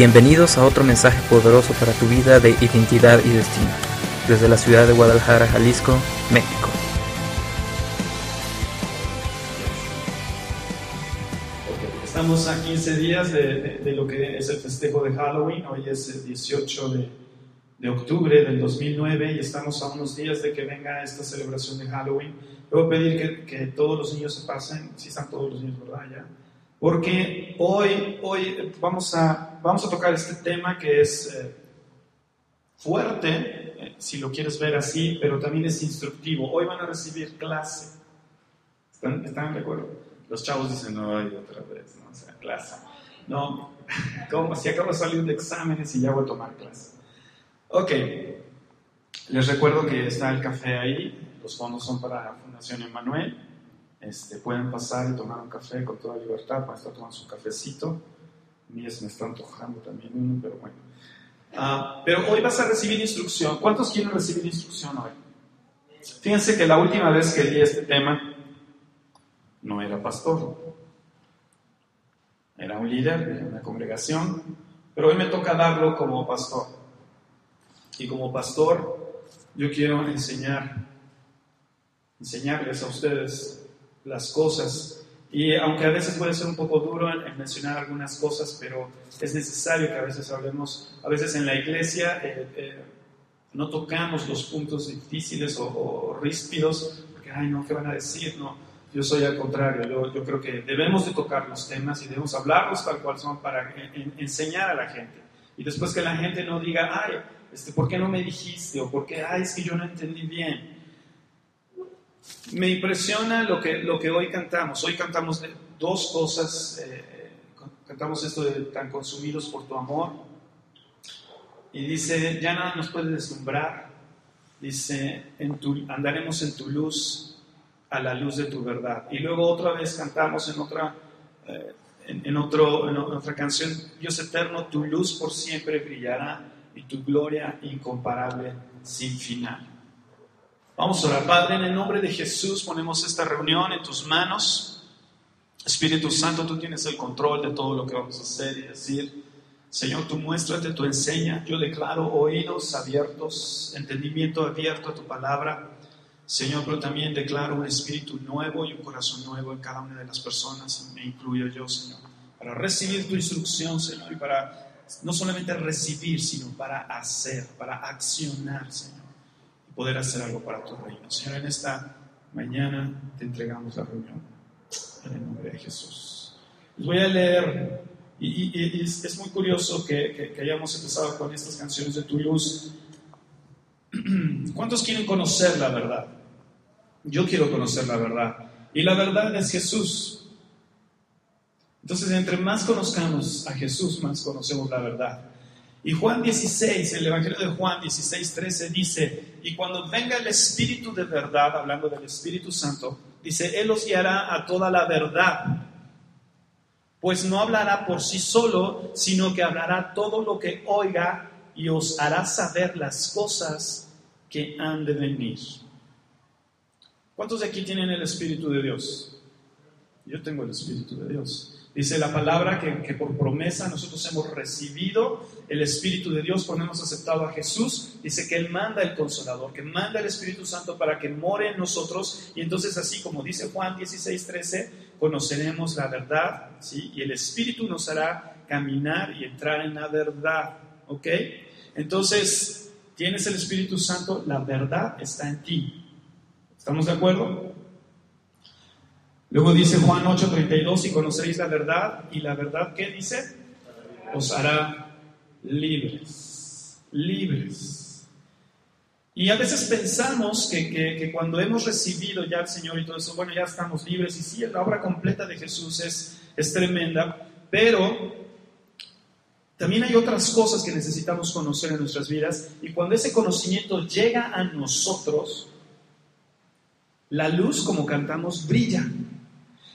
Bienvenidos a otro mensaje poderoso para tu vida de identidad y destino, desde la ciudad de Guadalajara, Jalisco, México. Estamos a 15 días de, lo que es el festejo de Halloween, hoy es el 18 de, octubre del 2009 y estamos a unos días de que venga esta celebración de Halloween. Voy a pedir que, todos los niños se pasen, si están todos los niños, ¿verdad? Ya porque hoy, hoy vamos, a, vamos a tocar este tema que es eh, fuerte, eh, si lo quieres ver así, pero también es instructivo. Hoy van a recibir clase. ¿Están, ¿están de acuerdo? Los chavos dicen, no, otra vez, no, o sea, clase. No, como si acabo de salir de exámenes y ya voy a tomar clase. Ok, les recuerdo que está el café ahí, los fondos son para Fundación Emanuel. Este, pueden pasar y tomar un café con toda libertad, para estar tomando su cafecito. Mí me está antojando también uno, pero bueno. Ah, pero hoy vas a recibir instrucción. ¿Cuántos quieren recibir instrucción hoy? Fíjense que la última vez que di este tema no era pastor, era un líder de una congregación, pero hoy me toca darlo como pastor. Y como pastor yo quiero enseñar, enseñarles a ustedes las cosas. Y aunque a veces puede ser un poco duro en, mencionar algunas cosas, pero es necesario que a veces hablemos, a veces en la iglesia eh, eh, no tocamos los puntos difíciles o, ríspidos, porque, ay, no, ¿qué van a decir? No, yo soy al contrario, yo, yo, creo que debemos de tocar los temas y debemos hablarlos tal cual son para enseñar a la gente. Y después que la gente no diga, ay, este, ¿por qué no me dijiste? O ¿por qué, ay, es que yo no entendí bien? Me impresiona lo que, lo que hoy cantamos. Hoy cantamos dos cosas. Eh, cantamos esto de tan consumidos por tu amor. Y dice, ya nada nos puede deslumbrar. Dice, en tu, andaremos en tu luz, a la luz de tu verdad. Y luego otra vez cantamos en otra, eh, en, otro, en otra canción, Dios eterno, tu luz por siempre brillará y tu gloria incomparable sin final. Vamos a orar. Padre, en el nombre de Jesús ponemos esta reunión en tus manos. Espíritu Santo, tú tienes el control de todo lo que vamos a hacer y decir. Señor, tú muéstrate, tú enseña. Yo declaro oídos abiertos, entendimiento abierto a tu palabra. Señor, pero también declaro un espíritu nuevo y un corazón nuevo en cada una de las personas, me incluyo yo, Señor, para recibir tu instrucción, Señor, y para no solamente recibir, sino para hacer, para accionar, Señor poder hacer algo para tu reino. Señor, en esta mañana te entregamos la reunión en el nombre de Jesús. Les voy a leer, y, es, muy curioso que, hayamos empezado con estas canciones de tu luz. ¿Cuántos quieren conocer la verdad? Yo quiero conocer la verdad. Y la verdad es Jesús. Entonces, entre más conozcamos a Jesús, más conocemos la verdad. Y Juan 16, el Evangelio de Juan 16, 13 dice, y cuando venga el Espíritu de verdad, hablando del Espíritu Santo, dice, Él os guiará a toda la verdad, pues no hablará por sí solo, sino que hablará todo lo que oiga y os hará saber las cosas que han de venir. ¿Cuántos de aquí tienen el Espíritu de Dios? Yo tengo el Espíritu de Dios. Dice la palabra que, por promesa nosotros hemos recibido el Espíritu de Dios cuando hemos aceptado a Jesús. Dice que Él manda el Consolador, que manda el Espíritu Santo para que more en nosotros. Y entonces así como dice Juan 16, 13, conoceremos la verdad, ¿sí? Y el Espíritu nos hará caminar y entrar en la verdad, ¿ok? Entonces, tienes el Espíritu Santo, la verdad está en ti. ¿Estamos de acuerdo? Luego dice Juan 8:32, y conoceréis la verdad, y la verdad, ¿qué dice? Os hará libres, libres. Y a veces pensamos que, cuando hemos recibido ya al Señor y todo eso, bueno, ya estamos libres, y sí, la obra completa de Jesús es, es tremenda, pero también hay otras cosas que necesitamos conocer en nuestras vidas, y cuando ese conocimiento llega a nosotros, la luz, como cantamos, brilla.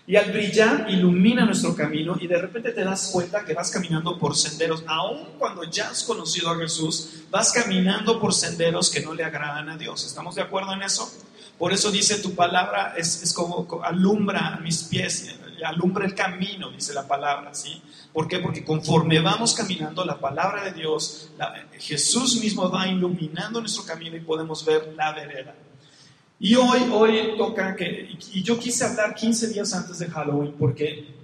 Y al brillar ilumina nuestro camino y de repente te das cuenta que vas caminando por senderos, aun cuando ya has conocido a Jesús, vas caminando por senderos que no le agradan a Dios. ¿Estamos de acuerdo en eso? Por eso dice tu palabra es, como alumbra mis pies, alumbra el camino, dice la palabra, ¿sí? ¿Por qué? Porque conforme vamos caminando la palabra de Dios, Jesús mismo va iluminando nuestro camino y podemos ver la vereda. Y hoy, hoy toca que, y yo quise hablar 15 días antes de Halloween porque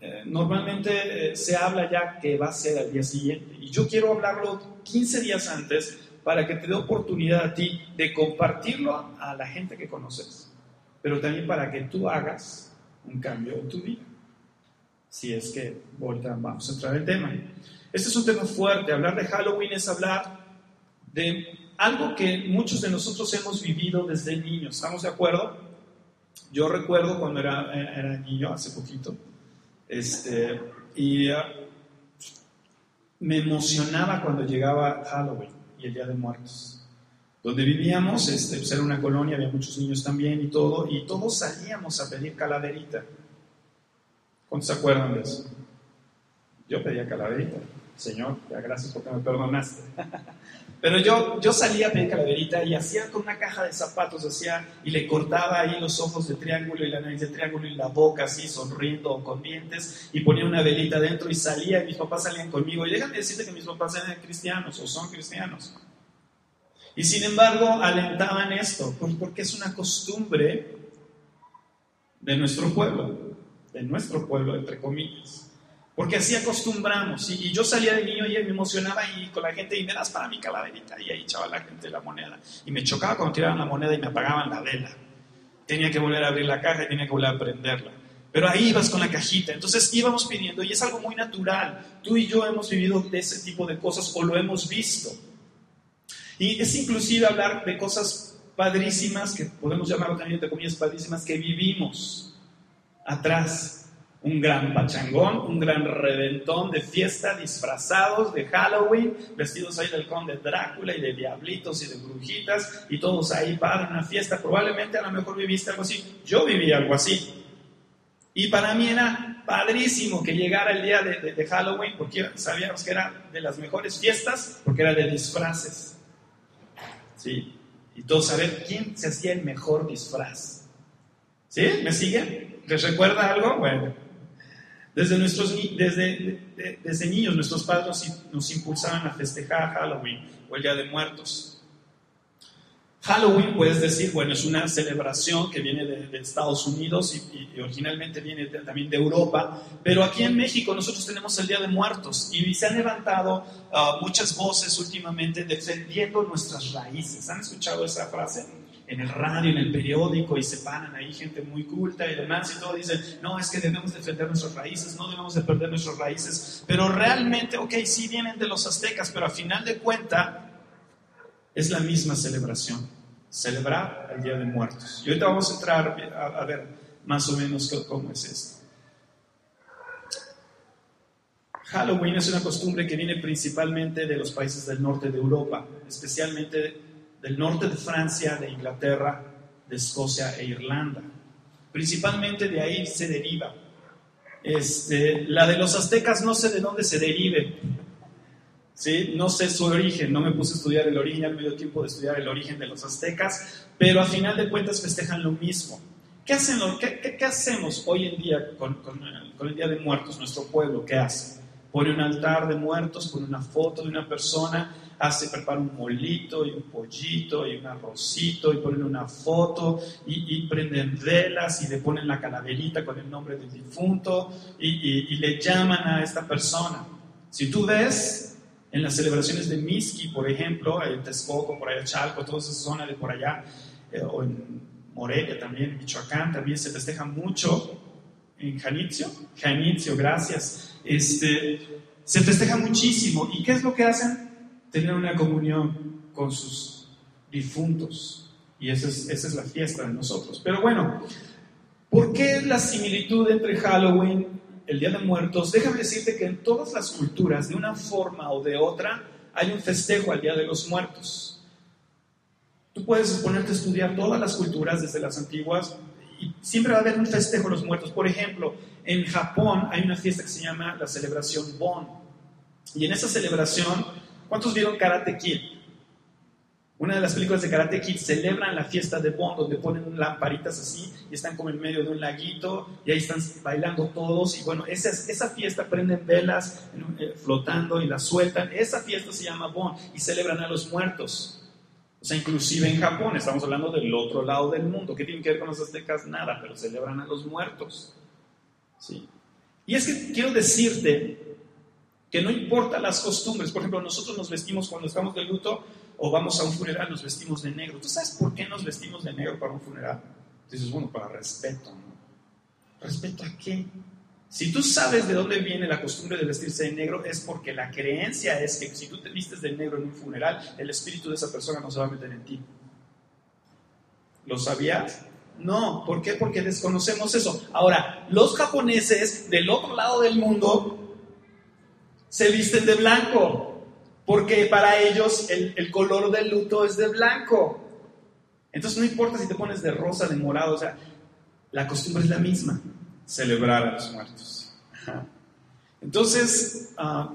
eh, normalmente eh, se habla ya que va a ser al día siguiente. Y yo quiero hablarlo 15 días antes para que te dé oportunidad a ti de compartirlo a la gente que conoces, pero también para que tú hagas un cambio en tu vida. Si es que ahorita vamos a entrar en el tema. Este es un tema fuerte. Hablar de Halloween es hablar de algo que muchos de nosotros hemos vivido desde niños. ¿Estamos de acuerdo? Yo recuerdo cuando era, era niño, hace poquito, este, y ah, me emocionaba cuando llegaba Halloween y el Día de Muertos. Donde vivíamos, este, pues era una colonia, había muchos niños también y todo, y todos salíamos a pedir calaverita. ¿Cuántos se acuerdan de eso? Yo pedía calaverita. Señor, gracias porque me perdonaste. Pero yo, yo salía a calaverita y hacía con una caja de zapatos, hacía y le cortaba ahí los ojos de triángulo y la nariz de triángulo y la boca así sonriendo con dientes y ponía una velita dentro y salía y mis papás salían conmigo. Y déjame decirte que mis papás eran cristianos o son cristianos. Y sin embargo alentaban esto, porque es una costumbre de nuestro pueblo, de nuestro pueblo, entre comillas. Porque así acostumbramos. Y, yo salía de niño y me emocionaba y con la gente y me das para mi calaverita. Y ahí echaba la gente la moneda. Y me chocaba cuando tiraban la moneda y me apagaban la vela. Tenía que volver a abrir la caja y tenía que volver a prenderla. Pero ahí ibas con la cajita. Entonces íbamos pidiendo y es algo muy natural. Tú y yo hemos vivido de ese tipo de cosas o lo hemos visto. Y es inclusive hablar de cosas padrísimas, que podemos llamarlo también de comillas padrísimas, que vivimos atrás un gran pachangón, un gran reventón de fiesta, disfrazados de Halloween, vestidos ahí del conde Drácula y de diablitos y de brujitas, y todos ahí para una fiesta. Probablemente a lo mejor viviste algo así. Yo viví algo así. Y para mí era padrísimo que llegara el día de, Halloween, porque sabíamos que era de las mejores fiestas, porque era de disfraces. ¿Sí? Y todos saber quién se hacía el mejor disfraz. ¿Sí? ¿Me siguen? ¿Les recuerda algo? Bueno, desde, nuestros, desde, desde niños nuestros padres nos, impulsaban a festejar Halloween o el Día de Muertos. Halloween, puedes decir, bueno, es una celebración que viene de, Estados Unidos y, originalmente viene también de Europa, pero aquí en México nosotros tenemos el Día de Muertos y se han levantado ah, muchas voces últimamente defendiendo nuestras raíces. ¿Han escuchado esa frase? En el radio, en el periódico, y se paran ahí gente muy culta y demás, y todo dicen, no, es que debemos defender nuestras raíces, no debemos de perder nuestras raíces, pero realmente, ok, sí vienen de los aztecas, pero a final de cuenta es la misma celebración, celebrar el Día de Muertos. Y ahorita vamos a entrar a, a ver más o menos cómo es esto. Halloween es una costumbre que viene principalmente de los países del norte de Europa, especialmente del norte de Francia, de Inglaterra, de Escocia e Irlanda. Principalmente de ahí se deriva. Este, la de los aztecas no sé de dónde se derive. ¿sí? No sé su origen, no me puse a estudiar el origen, al medio tiempo de estudiar el origen de los aztecas, pero a final de cuentas festejan lo mismo. ¿Qué, hacen, qué, hacemos hoy en día con, con, con el Día de Muertos, nuestro pueblo? ¿Qué hace? Pone un altar de muertos, pone una foto de una persona hace, prepara un molito y un pollito y un arrocito y ponen una foto y, prenden velas y le ponen la calaverita con el nombre del difunto y, le llaman a esta persona. Si tú ves en las celebraciones de Miski, por ejemplo, en Texcoco, por allá Chalco, toda esa zona de por allá, eh, o en Morelia también, en Michoacán también se festeja mucho, en Janitzio, Janitzio, gracias, este, se festeja muchísimo. ¿Y qué es lo que hacen? tener una comunión con sus difuntos. Y esa es, esa es la fiesta de nosotros. Pero bueno, ¿por qué la similitud entre Halloween, el Día de Muertos? Déjame decirte que en todas las culturas, de una forma o de otra, hay un festejo al Día de los Muertos. Tú puedes ponerte a estudiar todas las culturas, desde las antiguas, y siempre va a haber un festejo a los muertos. Por ejemplo, en Japón hay una fiesta que se llama la celebración Bon. Y en esa celebración ¿Cuántos vieron Karate Kid? Una de las películas de Karate Kid celebran la fiesta de Bon, donde ponen lamparitas así y están como en medio de un laguito y ahí están bailando todos. Y bueno, esa, esa fiesta prenden velas eh, flotando y las sueltan. Esa fiesta se llama Bon y celebran a los muertos. O sea, inclusive en Japón, estamos hablando del otro lado del mundo. ¿Qué tiene que ver con los aztecas? Nada, pero celebran a los muertos. ¿Sí? Y es que quiero decirte que no importa las costumbres. Por ejemplo, nosotros nos vestimos cuando estamos de luto o vamos a un funeral, nos vestimos de negro. ¿Tú sabes por qué nos vestimos de negro para un funeral? Dices, bueno, para respeto. ¿Respeto a qué? Si tú sabes de dónde viene la costumbre de vestirse de negro, es porque la creencia es que si tú te vistes de negro en un funeral, el espíritu de esa persona no se va a meter en ti. ¿Lo sabías? No, ¿por qué? Porque desconocemos eso. Ahora, los japoneses del otro lado del mundo se visten de blanco porque para ellos el, color del luto es de blanco. Entonces no importa si te pones de rosa, de morado, o sea, la costumbre es la misma, celebrar a los muertos. Entonces, ah,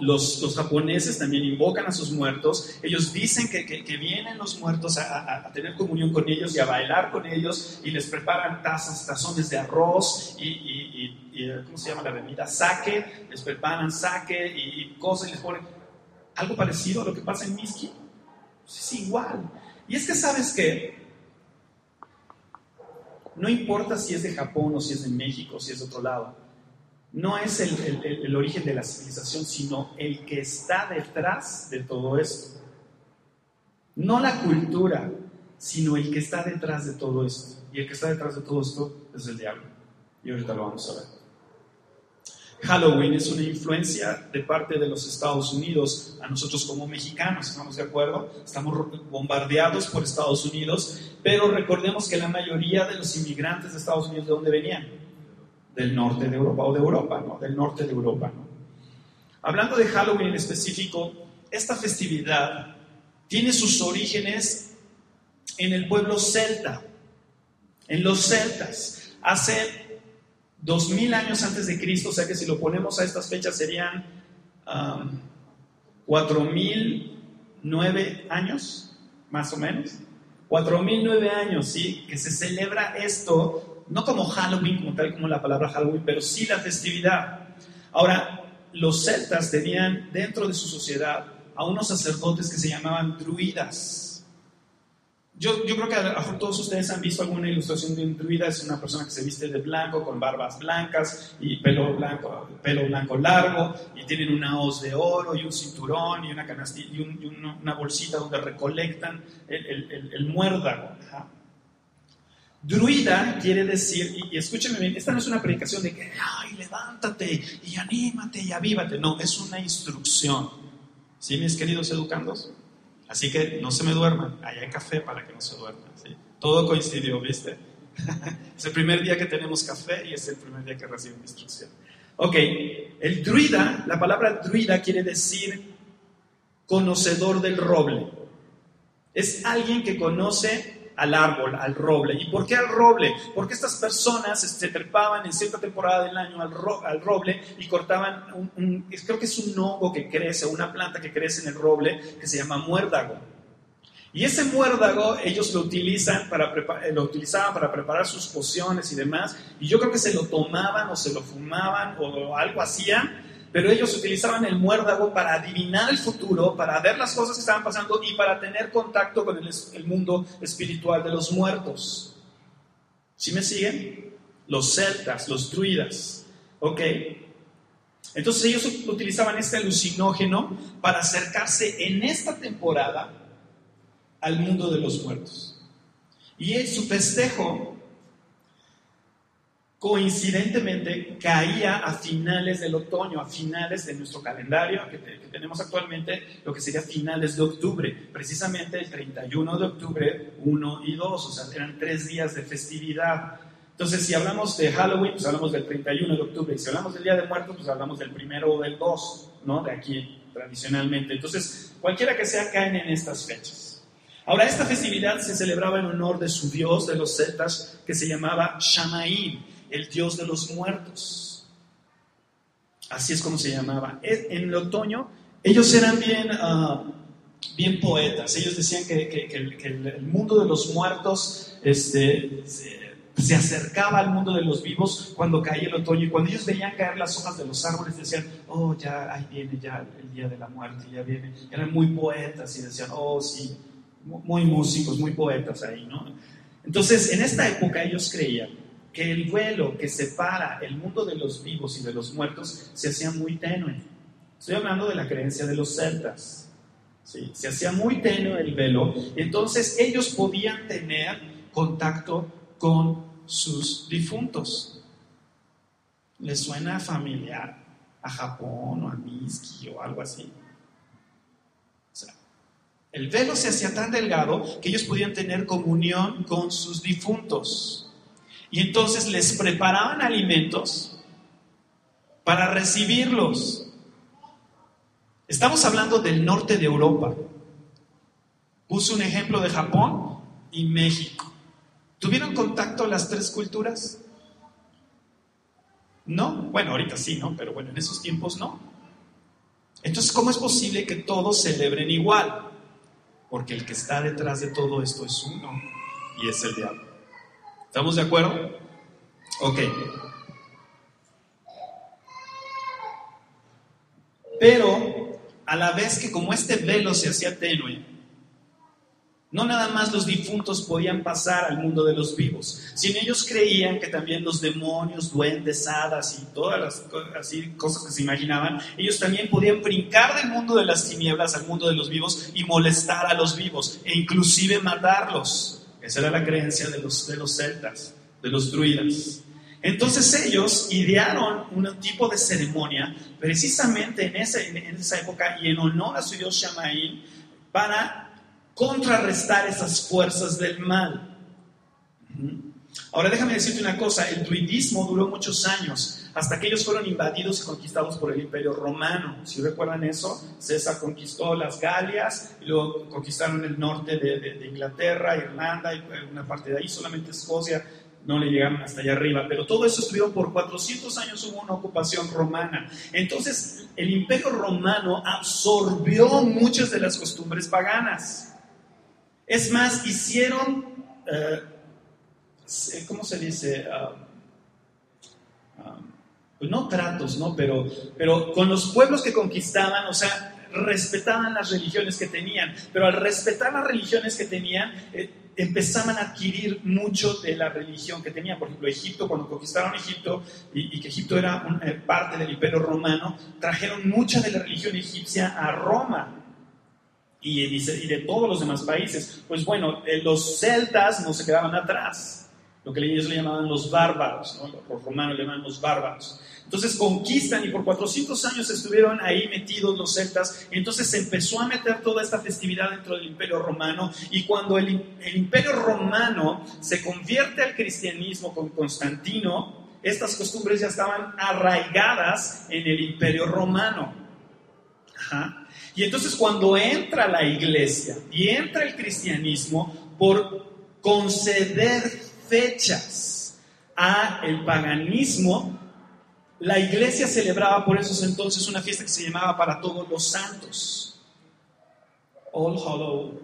los, japoneses también invocan a sus muertos, ellos dicen que, vienen los muertos a, tener comunión con ellos y a bailar con ellos y les preparan tazas, tazones de arroz y ¿cómo se llama la bebida? Sake, les preparan sake y, cosas y les ponen algo parecido a lo que pasa en Miski. Pues es igual. Y es que sabes que no importa si es de Japón o si es de México o si es de otro lado. No es el, origen de la civilización, sino el que está detrás de todo esto. No la cultura, sino el que está detrás de todo esto. Y el que está detrás de todo esto es el diablo. Y ahorita lo vamos a ver. Halloween es una influencia de parte de los Estados Unidos a nosotros como mexicanos, ¿estamos de acuerdo? Estamos bombardeados por Estados Unidos, pero recordemos que la mayoría de los inmigrantes de Estados Unidos, ¿de dónde venían? Del norte de Europa o de Europa, ¿no? Del norte de Europa, ¿no? Hablando de Halloween en específico, esta festividad tiene sus orígenes en el pueblo celta, en los celtas. Hace dos mil años antes de Cristo, o sea que si lo ponemos a estas fechas serían mil nueve años, más o menos. Cuatro mil nueve años, sí, que se celebra esto, no como Halloween, como tal como la palabra Halloween, pero sí la festividad. Ahora, los celtas tenían dentro de su sociedad a unos sacerdotes que se llamaban druidas. Yo, creo que a todos ustedes han visto alguna ilustración de un druida, es una persona que se viste de blanco, con barbas blancas y pelo blanco, pelo blanco largo, y tienen una hoz de oro y un cinturón y una, canastilla, y, una bolsita donde recolectan el, el, el, muérdago. Druida quiere decir, y, y, escúchenme bien, esta no es una predicación de que, ay, levántate y anímate y avívate, no, es una instrucción. ¿Sí, mis queridos educandos? Así que no se me duerman, allá hay café para que no se duerman. Todo coincidió, ¿viste? es el primer día que tenemos café y es el primer día que recibo instrucción. Ok, el druida, la palabra druida quiere decir conocedor del roble. Es alguien que conoce al árbol, al roble. ¿Y por qué al roble? Porque estas personas se trepaban en cierta temporada del año al, al roble y cortaban creo que es un hongo que crece, una planta que crece en el roble que se llama muérdago. Y ese muérdago ellos lo, utilizan para eh, lo utilizaban para preparar sus pociones y demás. Y yo creo que se lo tomaban o se lo fumaban o algo hacían pero ellos utilizaban el muérdago para adivinar el futuro, para ver las cosas que estaban pasando y para tener contacto con el, mundo espiritual de los muertos. ¿Sí me siguen? Los celtas, los druidas. ¿Ok? Entonces ellos utilizaban este alucinógeno para acercarse en esta temporada al mundo de los muertos. Y su festejo coincidentemente caía a finales del otoño, a finales de nuestro calendario que, tenemos actualmente, lo que sería finales de octubre, precisamente el 31 de octubre, 1 y 2, o sea, eran tres días de festividad. Entonces, si hablamos de Halloween, pues hablamos del 31 de octubre, y si hablamos del Día de Muertos, pues hablamos del primero o del 2, ¿no? De aquí, tradicionalmente. Entonces, cualquiera que sea, caen en estas fechas. Ahora, esta festividad se celebraba en honor de su dios de los celtas, que se llamaba Shamaim el dios de los muertos. Así es como se llamaba. En el otoño, ellos eran bien, ah, bien poetas. Ellos decían que, el, mundo de los muertos este, se, acercaba al mundo de los vivos cuando caía el otoño. Y cuando ellos veían caer las hojas de los árboles, decían, oh, ya ahí viene ya el día de la muerte, ya viene. Eran muy poetas y decían, oh, sí, muy músicos, muy poetas ahí, ¿no? Entonces, en esta época ellos creían que el vuelo que separa el mundo de los vivos y de los muertos se hacía muy tenue. Estoy hablando de la creencia de los celtas. ¿sí? Se hacía muy tenue el velo, entonces ellos podían tener contacto con sus difuntos. ¿Les suena familiar a Japón o a Miski o algo así? El velo se hacía tan delgado que ellos podían tener comunión con sus difuntos. Y entonces les preparaban alimentos para recibirlos. Estamos hablando del norte de Europa. Puse un ejemplo de Japón y México. ¿Tuvieron contacto las tres culturas? No, bueno, ahorita sí, ¿no? Pero bueno, en esos tiempos no. Entonces, ¿cómo es posible que todos celebren igual? porque el que está detrás de todo esto es uno y es el diablo. ¿Estamos de acuerdo? Ok. Pero a la vez que como este velo se hacía tenue, no nada más los difuntos podían pasar al mundo de los vivos, sino ellos creían que también los demonios, duendes, hadas y todas las así, cosas que se imaginaban, ellos también podían brincar del mundo de las tinieblas al mundo de los vivos y molestar a los vivos e inclusive matarlos. Esa era la creencia de los, de los celtas, de los druidas. Entonces ellos idearon un tipo de ceremonia precisamente en esa, en esa época y en honor a su dios Shamaín para contrarrestar esas fuerzas del mal. Ahora déjame decirte una cosa, el druidismo duró muchos años, hasta que ellos fueron invadidos y conquistados por el imperio romano. Si recuerdan eso, César conquistó las Galias, y luego conquistaron el norte de, Inglaterra, Irlanda y una parte de ahí, solamente Escocia, no le llegaron hasta allá arriba, pero todo eso estuvieron por 400 años, hubo una ocupación romana. Entonces, el imperio romano absorbió muchas de las costumbres paganas. Es más, hicieron, eh, ¿cómo se dice? Ah, ah, pues no tratos, ¿no? Pero, pero con los pueblos que conquistaban, o sea, respetaban las religiones que tenían, pero al respetar las religiones que tenían, eh, empezaban a adquirir mucho de la religión que tenían. Por ejemplo, Egipto, cuando conquistaron Egipto, y, que Egipto era eh, parte del imperio romano, trajeron mucha de la religión egipcia a Roma y, y de todos los demás países. Pues bueno, eh, los celtas no se quedaban atrás, lo que ellos le llamaban los bárbaros, los romanos le llamaban los bárbaros. Entonces conquistan y por 400 años estuvieron ahí metidos los celtas. Entonces se empezó a meter toda esta festividad dentro del imperio romano. Y cuando el, imperio romano se convierte al cristianismo con Constantino, estas costumbres ya estaban arraigadas en el imperio romano. Y entonces cuando entra la iglesia y entra el cristianismo por conceder fechas a el paganismo, la iglesia celebraba por esos entonces una fiesta que se llamaba para todos los santos. All Hallow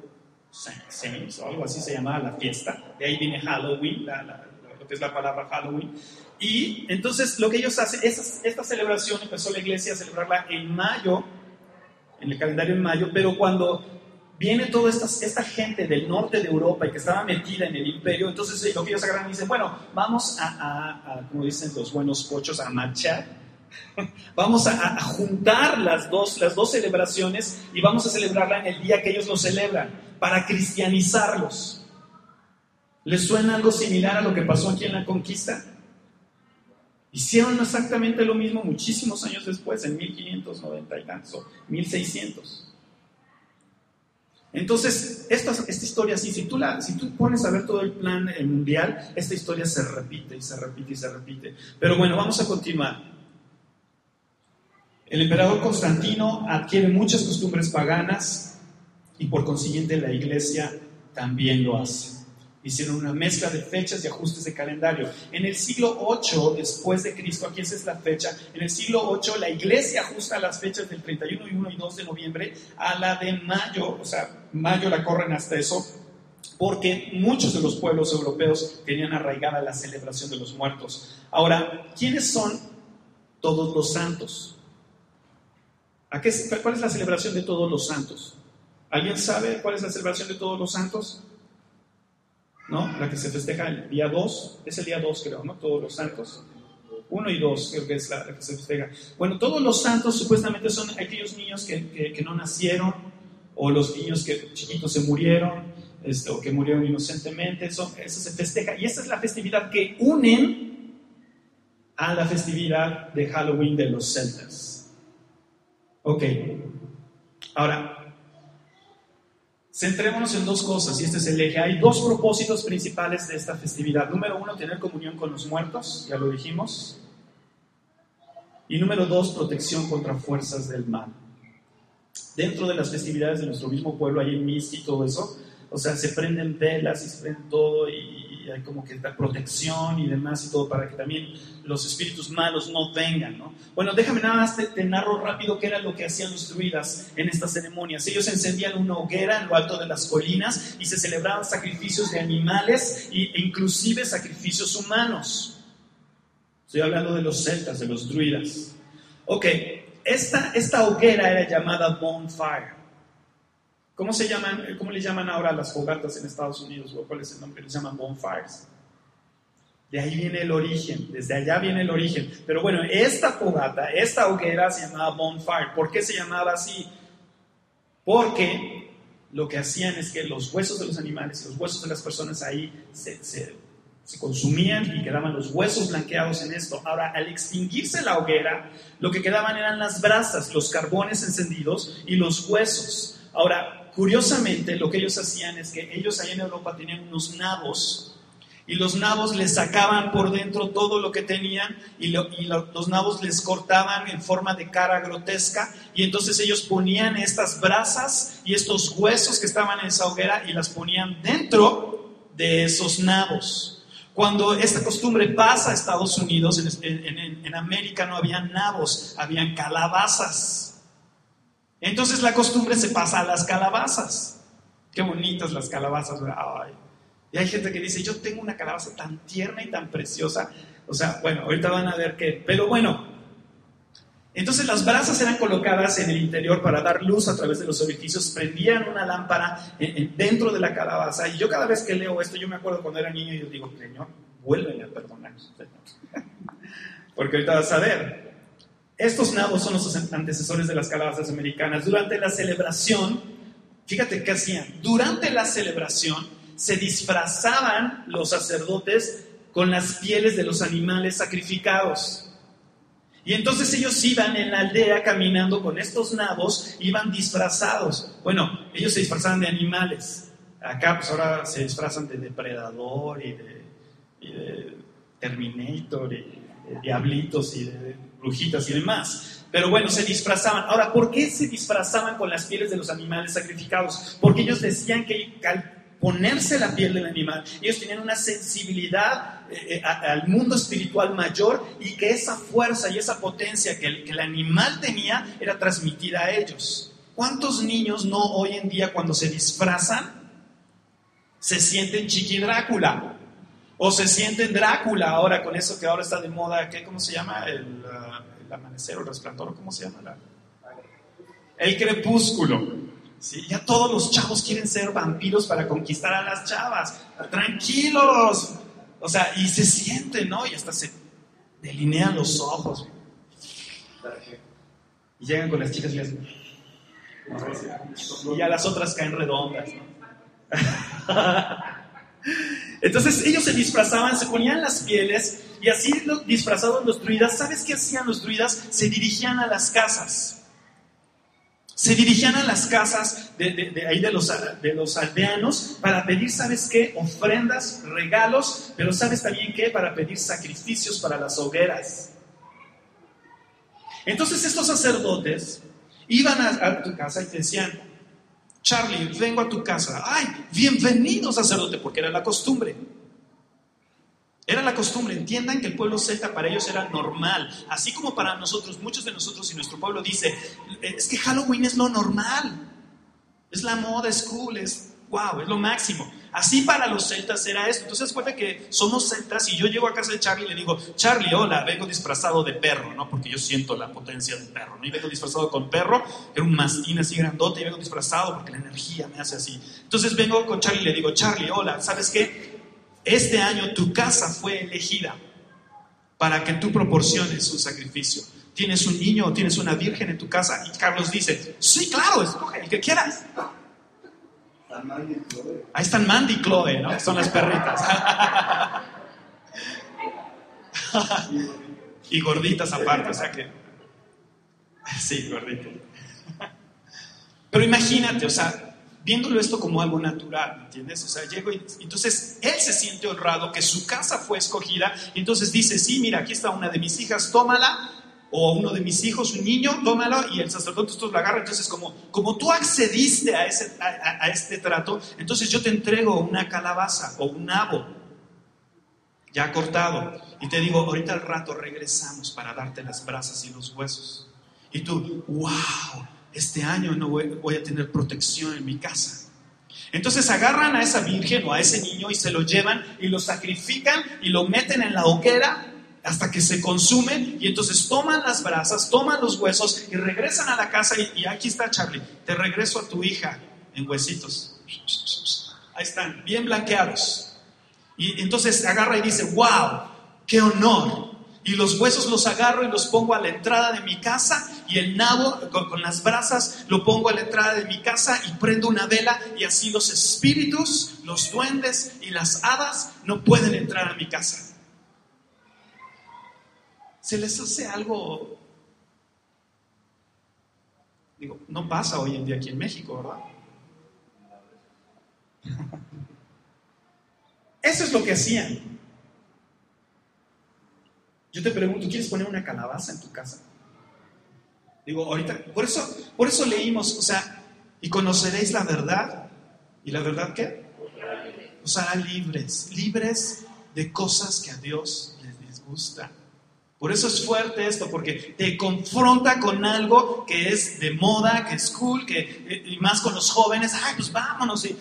Saints, o algo así se llamaba la fiesta. De ahí viene Halloween, lo que es la palabra Halloween. Y entonces lo que ellos hacen, esta celebración empezó la iglesia a celebrarla en mayo en el calendario en mayo, pero cuando viene toda esta, gente del norte de Europa y que estaba metida en el imperio, entonces eh, lo que ellos agarran y dicen, bueno, vamos a, como dicen los buenos pochos, a marchar, vamos a, juntar las dos, celebraciones y vamos a celebrarla en el día que ellos lo celebran, para cristianizarlos. ¿Les suena algo similar a lo que pasó aquí en la conquista? Hicieron exactamente lo mismo muchísimos años después, en 1590 y tantos, 1600. Entonces, esta, esta historia, sí, si tú, la, si tú pones a ver todo el plan mundial, esta historia se repite y se repite y se repite. Pero bueno, vamos a continuar. El emperador Constantino adquiere muchas costumbres paganas y por consiguiente la iglesia también lo hace. Hicieron una mezcla de fechas y ajustes de calendario. En el siglo 8 después de Cristo, aquí esa es la fecha, en el siglo 8 la iglesia ajusta las fechas del 31 y 1 y 2 de noviembre a la de mayo, o sea, mayo la corren hasta eso, porque muchos de los pueblos europeos tenían arraigada la celebración de los muertos. Ahora, ¿quiénes son todos los santos? ¿A qué, ¿Cuál es la celebración de todos los santos? ¿Alguien sabe cuál es la celebración de todos los santos? ¿No? La que se festeja el día 2, es el día 2 creo, ¿no? Todos los santos. 1 y 2 creo que es la, que se festeja. Bueno, todos los santos supuestamente son aquellos niños que, que, no nacieron o los niños que chiquitos se murieron este, o que murieron inocentemente. Eso, eso se festeja y esa es la festividad que unen a la festividad de Halloween de los celtas. Ok. Ahora, Centrémonos en dos cosas, y este es el eje. Hay dos propósitos principales de esta festividad. Número uno, tener comunión con los muertos, ya lo dijimos. Y número dos, protección contra fuerzas del mal. Dentro de las festividades de nuestro mismo pueblo hay misa y todo eso. O sea, se prenden velas y se prenden todo y hay como que da protección y demás y todo para que también los espíritus malos no vengan, ¿no? Bueno, déjame nada más te, narro rápido qué era lo que hacían los druidas en estas ceremonias. Ellos encendían una hoguera en lo alto de las colinas y se celebraban sacrificios de animales e inclusive sacrificios humanos. Estoy hablando de los celtas, de los druidas. Ok, esta, esta hoguera era llamada bonfire. ¿Cómo, se llaman, ¿Cómo le llaman ahora las fogatas en Estados Unidos? ¿Cuál es el nombre? Les llaman bonfires. De ahí viene el origen, desde allá viene el origen. Pero bueno, esta fogata, esta hoguera se llamaba bonfire. ¿Por qué se llamaba así? Porque lo que hacían es que los huesos de los animales y los huesos de las personas ahí se, se, consumían y quedaban los huesos blanqueados en esto. Ahora, al extinguirse la hoguera, lo que quedaban eran las brasas, los carbones encendidos y los huesos. Ahora, Curiosamente, lo que ellos hacían es que ellos allá en Europa tenían unos nabos y los nabos les sacaban por dentro todo lo que tenían y, los nabos les cortaban en forma de cara grotesca y entonces ellos ponían estas brasas y estos huesos que estaban en esa hoguera y las ponían dentro de esos nabos. Cuando esta costumbre pasa a Estados Unidos, en, en América no habían nabos, habían calabazas. Entonces la costumbre se pasa a las calabazas. Qué bonitas las calabazas. Y hay gente que dice, yo tengo una calabaza tan tierna y tan preciosa. O sea, bueno, ahorita van a ver qué. Pero bueno, entonces las brasas eran colocadas en el interior para dar luz a través de los orificios, prendían una lámpara dentro de la calabaza. Y yo cada vez que leo esto, yo me acuerdo cuando era niño y yo digo, Señor, vuélveme a perdonar. Porque ahorita vas a ver, estos nabos son los antecesores de las calabazas americanas. Durante la celebración, fíjate qué hacían. Durante la celebración se disfrazaban los sacerdotes con las pieles de los animales sacrificados. Y entonces ellos iban en la aldea caminando con estos nabos, iban disfrazados. Bueno, ellos se disfrazaban de animales. Acá pues ahora se disfrazan de depredador y de, y de Terminator y de diablitos y de brujitas y demás. Pero bueno, se disfrazaban. Ahora, ¿por qué se disfrazaban con las pieles de los animales sacrificados? Porque ellos decían que al ponerse la piel del animal, ellos tenían una sensibilidad eh, eh, al mundo espiritual mayor y que esa fuerza y esa potencia que el, que el animal tenía era transmitida a ellos. ¿Cuántos niños no hoy en día cuando se disfrazan se sienten chiqui Drácula? O se sienten Drácula ahora con eso que ahora está de moda, ¿qué, ¿cómo se llama? El, uh, amanecer o el resplandor, ¿cómo se llama? El crepúsculo. ¿Sí? Ya todos los chavos quieren ser vampiros para conquistar a las chavas. Tranquilos. O sea, y se sienten, ¿no? Y hasta se delinean los ojos. Y llegan con las chicas y les... Y a las otras caen redondas, ¿no? Entonces ellos se disfrazaban, se ponían las pieles y así disfrazados los druidas, ¿sabes qué hacían los druidas? Se dirigían a las casas. Se dirigían a las casas de, ahí de los, de los aldeanos para pedir, ¿sabes qué? Ofrendas, regalos, pero ¿sabes también qué? Para pedir sacrificios para las hogueras. Entonces estos sacerdotes iban a, a tu casa y te decían, Charlie, vengo a tu casa. Ay, bienvenido sacerdote, porque era la costumbre. Era la costumbre. Entiendan que el pueblo celta para ellos era normal. Así como para nosotros, muchos de nosotros y nuestro pueblo dice, es que Halloween es lo normal. Es la moda, es cool, es wow, es lo máximo. Así para los celtas era esto. Entonces cuenta que somos celtas y yo llego a casa de Charlie y le digo, Charlie, hola, vengo disfrazado de perro, ¿no? Porque yo siento la potencia del perro, ¿no? Y vengo disfrazado con perro, era un mastín así grandote y vengo disfrazado porque la energía me hace así. Entonces vengo con Charlie y le digo, Charlie, hola, ¿sabes qué? Este año tu casa fue elegida para que tú proporciones un sacrificio. ¿Tienes un niño o tienes una virgen en tu casa? Y Carlos dice, sí, claro, escoge el que quieras. Ahí están Mandy y Chloe, ¿no? Son las perritas. y gorditas aparte, o. Sí, gorditas. Pero imagínate, o sea, viéndolo esto como algo natural, ¿entiendes? O sea, llego y entonces él se siente honrado que su casa fue escogida y entonces dice, sí, mira, aquí está una de mis hijas, tómala o uno de mis hijos, un niño, tómalo y el sacerdote esto lo agarra. Entonces, como, como tú accediste a, ese, a, este trato, entonces yo te entrego una calabaza o un nabo ya cortado y te digo, ahorita al rato regresamos para darte las brasas y los huesos. Y tú, wow, este año no voy, voy a tener protección en mi casa. Entonces agarran a esa virgen o a ese niño y se lo llevan y lo sacrifican y lo meten en la hoguera hasta que se consumen y entonces toman las brasas, toman los huesos y regresan a la casa y, aquí está Charlie, te regreso a tu hija en huesitos. Ahí están, bien blanqueados. Y entonces agarra y dice, wow, qué honor. Y los huesos los agarro y los pongo a la entrada de mi casa y el nabo con, con, las brasas lo pongo a la entrada de mi casa y prendo una vela y así los espíritus, los duendes y las hadas no pueden entrar a mi casa se les hace algo, digo, no pasa hoy en día aquí en México, ¿verdad? Eso es lo que hacían. Yo te pregunto, ¿quieres poner una calabaza en tu casa? Digo, ahorita, por eso, por eso leímos, o sea, y conoceréis la verdad. ¿Y la verdad qué? Os hará libres, libres de cosas que a Dios les disgusta. Por eso es fuerte esto, porque te confronta con algo que es de moda, que es cool, que, y más con los jóvenes, ay, pues vámonos, y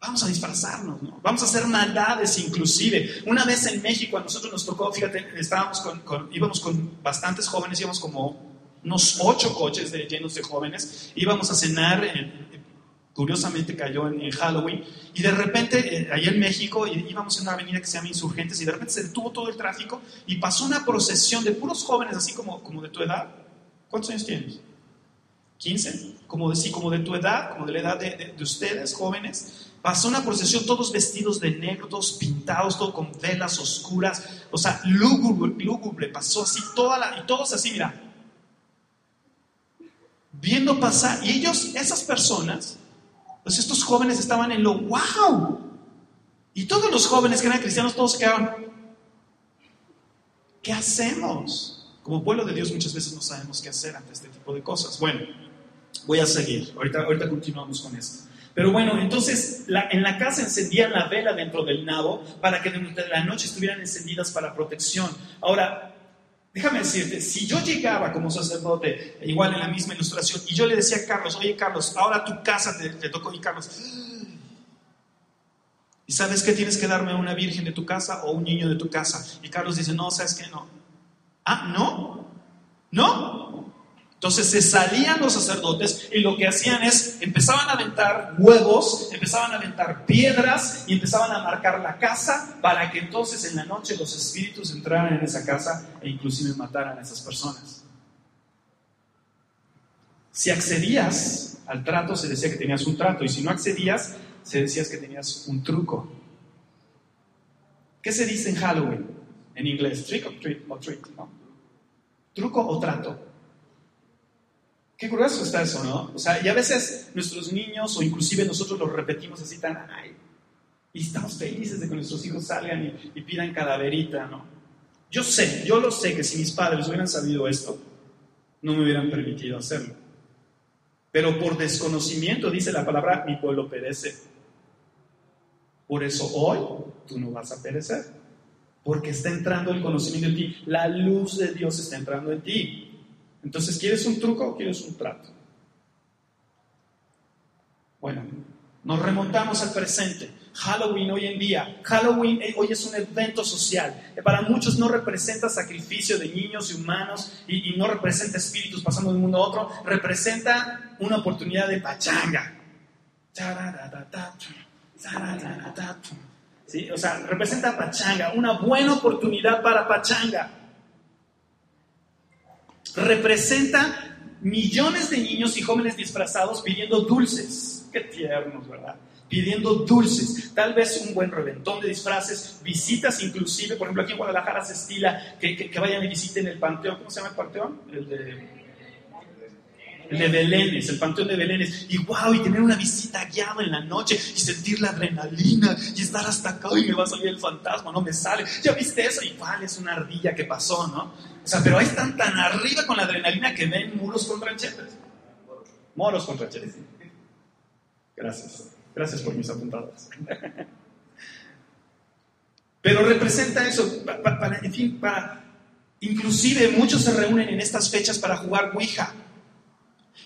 vamos a disfrazarnos, ¿no? vamos a hacer maldades inclusive. Una vez en México a nosotros nos tocó, fíjate, estábamos íbamos con bastantes jóvenes, íbamos como unos ocho coches llenos de jóvenes, íbamos a cenar en, curiosamente cayó en, Halloween, y de repente, eh, en México, íbamos en una avenida que se llama Insurgentes, y de repente se detuvo todo el tráfico y pasó una procesión de puros jóvenes, así como, como de tu edad. ¿Cuántos años tienes? ¿15? Como de, sí, como de tu edad, como de la edad de, ustedes, jóvenes. Pasó una procesión, todos vestidos de negro, todos pintados, todo con velas oscuras, o sea, lúgubre, lúgubre pasó así, toda la, y todos así, mira, viendo pasar, y ellos, esas personas, pues estos jóvenes estaban en lo wow. Y todos los jóvenes que eran cristianos, todos se quedaban. ¿Qué hacemos? Como pueblo de Dios muchas veces no sabemos qué hacer ante este tipo de cosas. Bueno, voy a seguir. Ahorita, ahorita continuamos con esto. Pero bueno, entonces en la casa encendían la vela dentro del nabo para que durante la noche estuvieran encendidas para protección. Ahora, Déjame decirte, si yo llegaba como sacerdote, igual en la misma ilustración, y yo le decía a Carlos, oye Carlos, ahora tu casa te, tocó, y Carlos, ¿y sabes que tienes que darme una virgen de tu casa o un niño de tu casa? Y Carlos dice, no, ¿sabes qué? No. Ah, ¿no? ¿No? Entonces se salían los sacerdotes y lo que hacían es, empezaban a aventar huevos, empezaban a aventar piedras y empezaban a marcar la casa para que entonces en la noche los espíritus entraran en esa casa e inclusive mataran a esas personas. Si accedías al trato, se decía que tenías un trato y si no accedías, se decía que tenías un truco. ¿Qué se dice en Halloween? En inglés, trick or treat, o treat, ¿no? Truco o trato. Qué curioso está eso, ¿no? O sea, y a veces nuestros niños o inclusive nosotros lo repetimos así tan, ay, y estamos felices de que nuestros hijos salgan y, pidan calaverita, ¿no? Yo sé, yo lo sé que si mis padres hubieran sabido esto, no me hubieran permitido hacerlo. Pero por desconocimiento, dice la palabra, mi pueblo perece. Por eso hoy tú no vas a perecer. Porque está entrando el conocimiento en ti. La luz de Dios está entrando en ti. Entonces, ¿quieres un truco o quieres un trato? Bueno, nos remontamos al presente. Halloween hoy en día, Halloween eh, hoy es un evento social. Para muchos no representa sacrificio de niños y humanos y, no representa espíritus pasando de un mundo a otro, representa una oportunidad de pachanga. ¿Sí? O sea, representa pachanga, una buena oportunidad para pachanga. Representa millones de niños y jóvenes disfrazados pidiendo dulces. Qué tiernos, ¿verdad? pidiendo dulces, tal vez un buen reventón de disfraces, visitas inclusive, por ejemplo aquí en Guadalajara se estila que, vayan y visiten el panteón, ¿cómo se llama el panteón? El de, el de Belénes, el panteón de Belénes, y wow, y tener una visita guiada en la noche y sentir la adrenalina y estar hasta acá y me va a salir el fantasma, no me sale, ya viste eso, igual es una ardilla que pasó, ¿no? O sea, pero ahí están tan arriba con la adrenalina que ven muros con ranchetes. Moros con ranchetes. Gracias. Gracias por mis apuntadas. Pero representa eso, en fin, para, inclusive muchos se reúnen en estas fechas para jugar Ouija.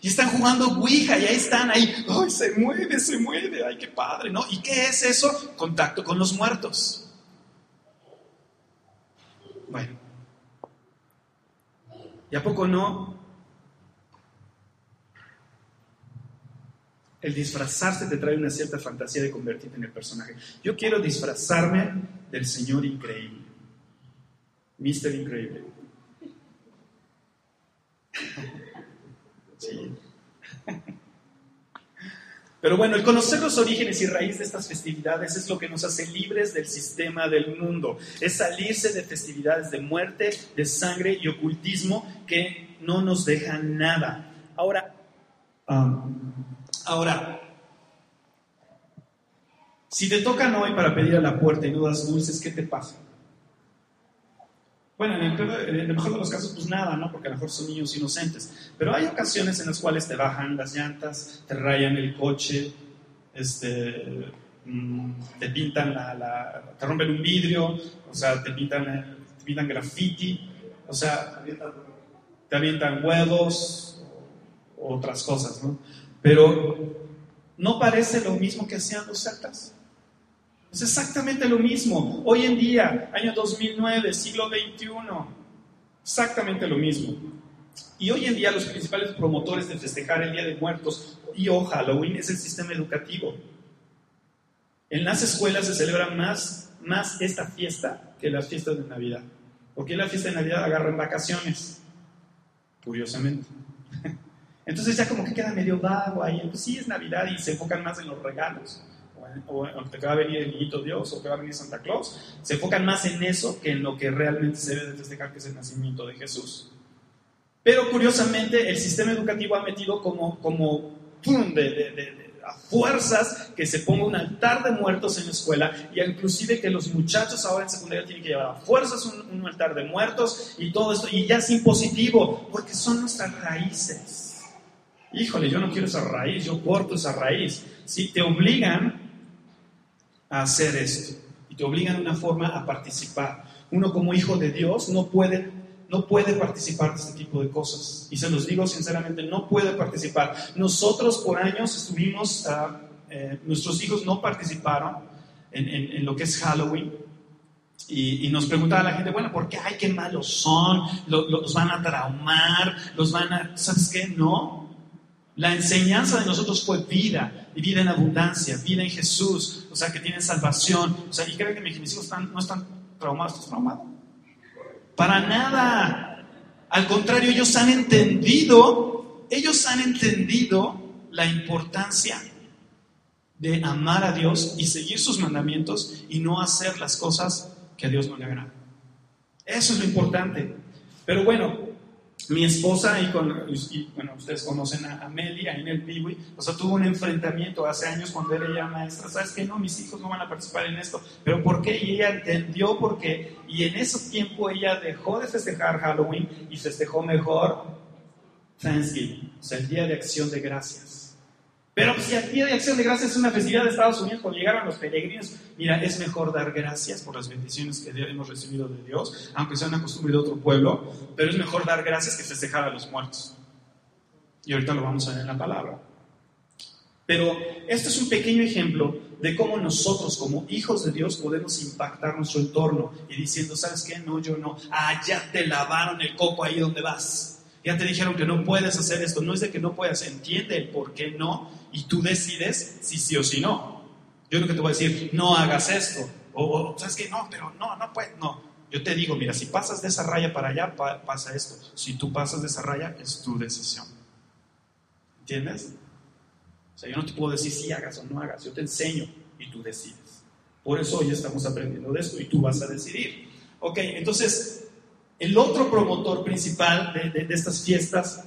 Y están jugando Ouija y ahí están, ahí, ¡ay, se mueve, se mueve! ¡Ay, qué padre! ¿no? ¿Y qué es eso? Contacto con los muertos. Bueno. ¿Y a poco no? el disfrazarse te trae una cierta fantasía de convertirte en el personaje. Yo quiero disfrazarme del Señor increíble. Mister Increíble. Sí. Pero bueno, el conocer los orígenes y raíz de estas festividades es lo que nos hace libres del sistema del mundo. Es salirse de festividades de muerte, de sangre y ocultismo que no nos dejan nada. Ahora, um, Ahora, si te tocan hoy para pedir a la puerta y no das dulces, ¿qué te pasa? Bueno, en el, mejor de los casos, pues nada, ¿no? Porque a lo mejor son niños inocentes. Pero hay ocasiones en las cuales te bajan las llantas, te rayan el coche, este, mm, te pintan la, te rompen un vidrio, o sea, te pintan, te pintan graffiti, o sea, te avientan huevos, otras cosas, ¿no? Pero no parece lo mismo que hacían los celtas. Es exactamente lo mismo. Hoy en día, año 2009, siglo XXI, exactamente lo mismo. Y hoy en día los principales promotores de festejar el Día de Muertos y o Halloween es el sistema educativo. En las escuelas se celebra más, más esta fiesta que las fiestas de Navidad. Porque la fiesta de Navidad agarran vacaciones, curiosamente. Entonces ya como que queda medio vago ahí. Pues sí, es Navidad y se enfocan más en los regalos. O, en, que va a venir el niñito Dios o que va a venir Santa Claus. Se enfocan más en eso que en lo que realmente se debe de festejar, que es el nacimiento de Jesús. Pero curiosamente el sistema educativo ha metido como, como ¡pum! De, a fuerzas que se ponga un altar de muertos en la escuela y inclusive que los muchachos ahora en secundaria tienen que llevar a fuerzas un, un altar de muertos y todo esto. Y ya es impositivo porque son nuestras raíces híjole, yo no quiero esa raíz, yo corto esa raíz. Si te obligan a hacer esto y te obligan de una forma a participar. Uno como hijo de Dios no puede, no puede participar de este tipo de cosas. Y se los digo sinceramente, no puede participar. Nosotros por años estuvimos, ah, eh, nuestros hijos no participaron en, lo que es Halloween. Y, nos preguntaba la gente, bueno, ¿por qué? Ay, qué malos son, los van a traumar, los van a... ¿Sabes qué? No, la enseñanza de nosotros fue vida, y vida en abundancia, vida en Jesús, o sea, que tienen salvación. O sea, y creen que mis hijos no están traumados, ¿estás traumado? Para nada. Al contrario, ellos han entendido, ellos han entendido la importancia de amar a Dios y seguir sus mandamientos y no hacer las cosas que a Dios no le agradan. Eso es lo importante. Pero bueno, mi esposa, y, con, bueno, ustedes conocen a Amelia en el Piwi, o sea, tuvo un enfrentamiento hace años cuando era ella maestra, ¿sabes qué? No, mis hijos no van a participar en esto, pero ¿por qué? Y ella entendió por qué, y en ese tiempo ella dejó de festejar Halloween y festejó mejor Thanksgiving, o sea, el Día de Acción de Gracias. Pero si el Día de Acción de Gracias es una festividad de Estados Unidos, cuando llegaron los peregrinos, mira, es mejor dar gracias por las bendiciones que hemos recibido de Dios, aunque sea una costumbre de otro pueblo, pero es mejor dar gracias que festejar a los muertos. Y ahorita lo vamos a ver en la palabra. Pero este es un pequeño ejemplo de cómo nosotros como hijos de Dios podemos impactar nuestro entorno y diciendo, ¿sabes qué? No, yo no. Ah, ya te lavaron el coco ahí donde vas. Ya te dijeron que no puedes hacer esto. No es de que no puedas, entiende el por qué no y tú decides si sí o si no. Yo lo que te voy a decir, no hagas esto. O, ¿sabes qué? No, pero no, no puedes, no. Yo te digo, mira, si pasas de esa raya para allá, pasa esto. Si tú pasas de esa raya, es tu decisión. ¿Entiendes? O sea, yo no te puedo decir si hagas o no hagas, yo te enseño y tú decides. Por eso hoy estamos aprendiendo de esto y tú vas a decidir. Ok, entonces, el otro promotor principal de, estas fiestas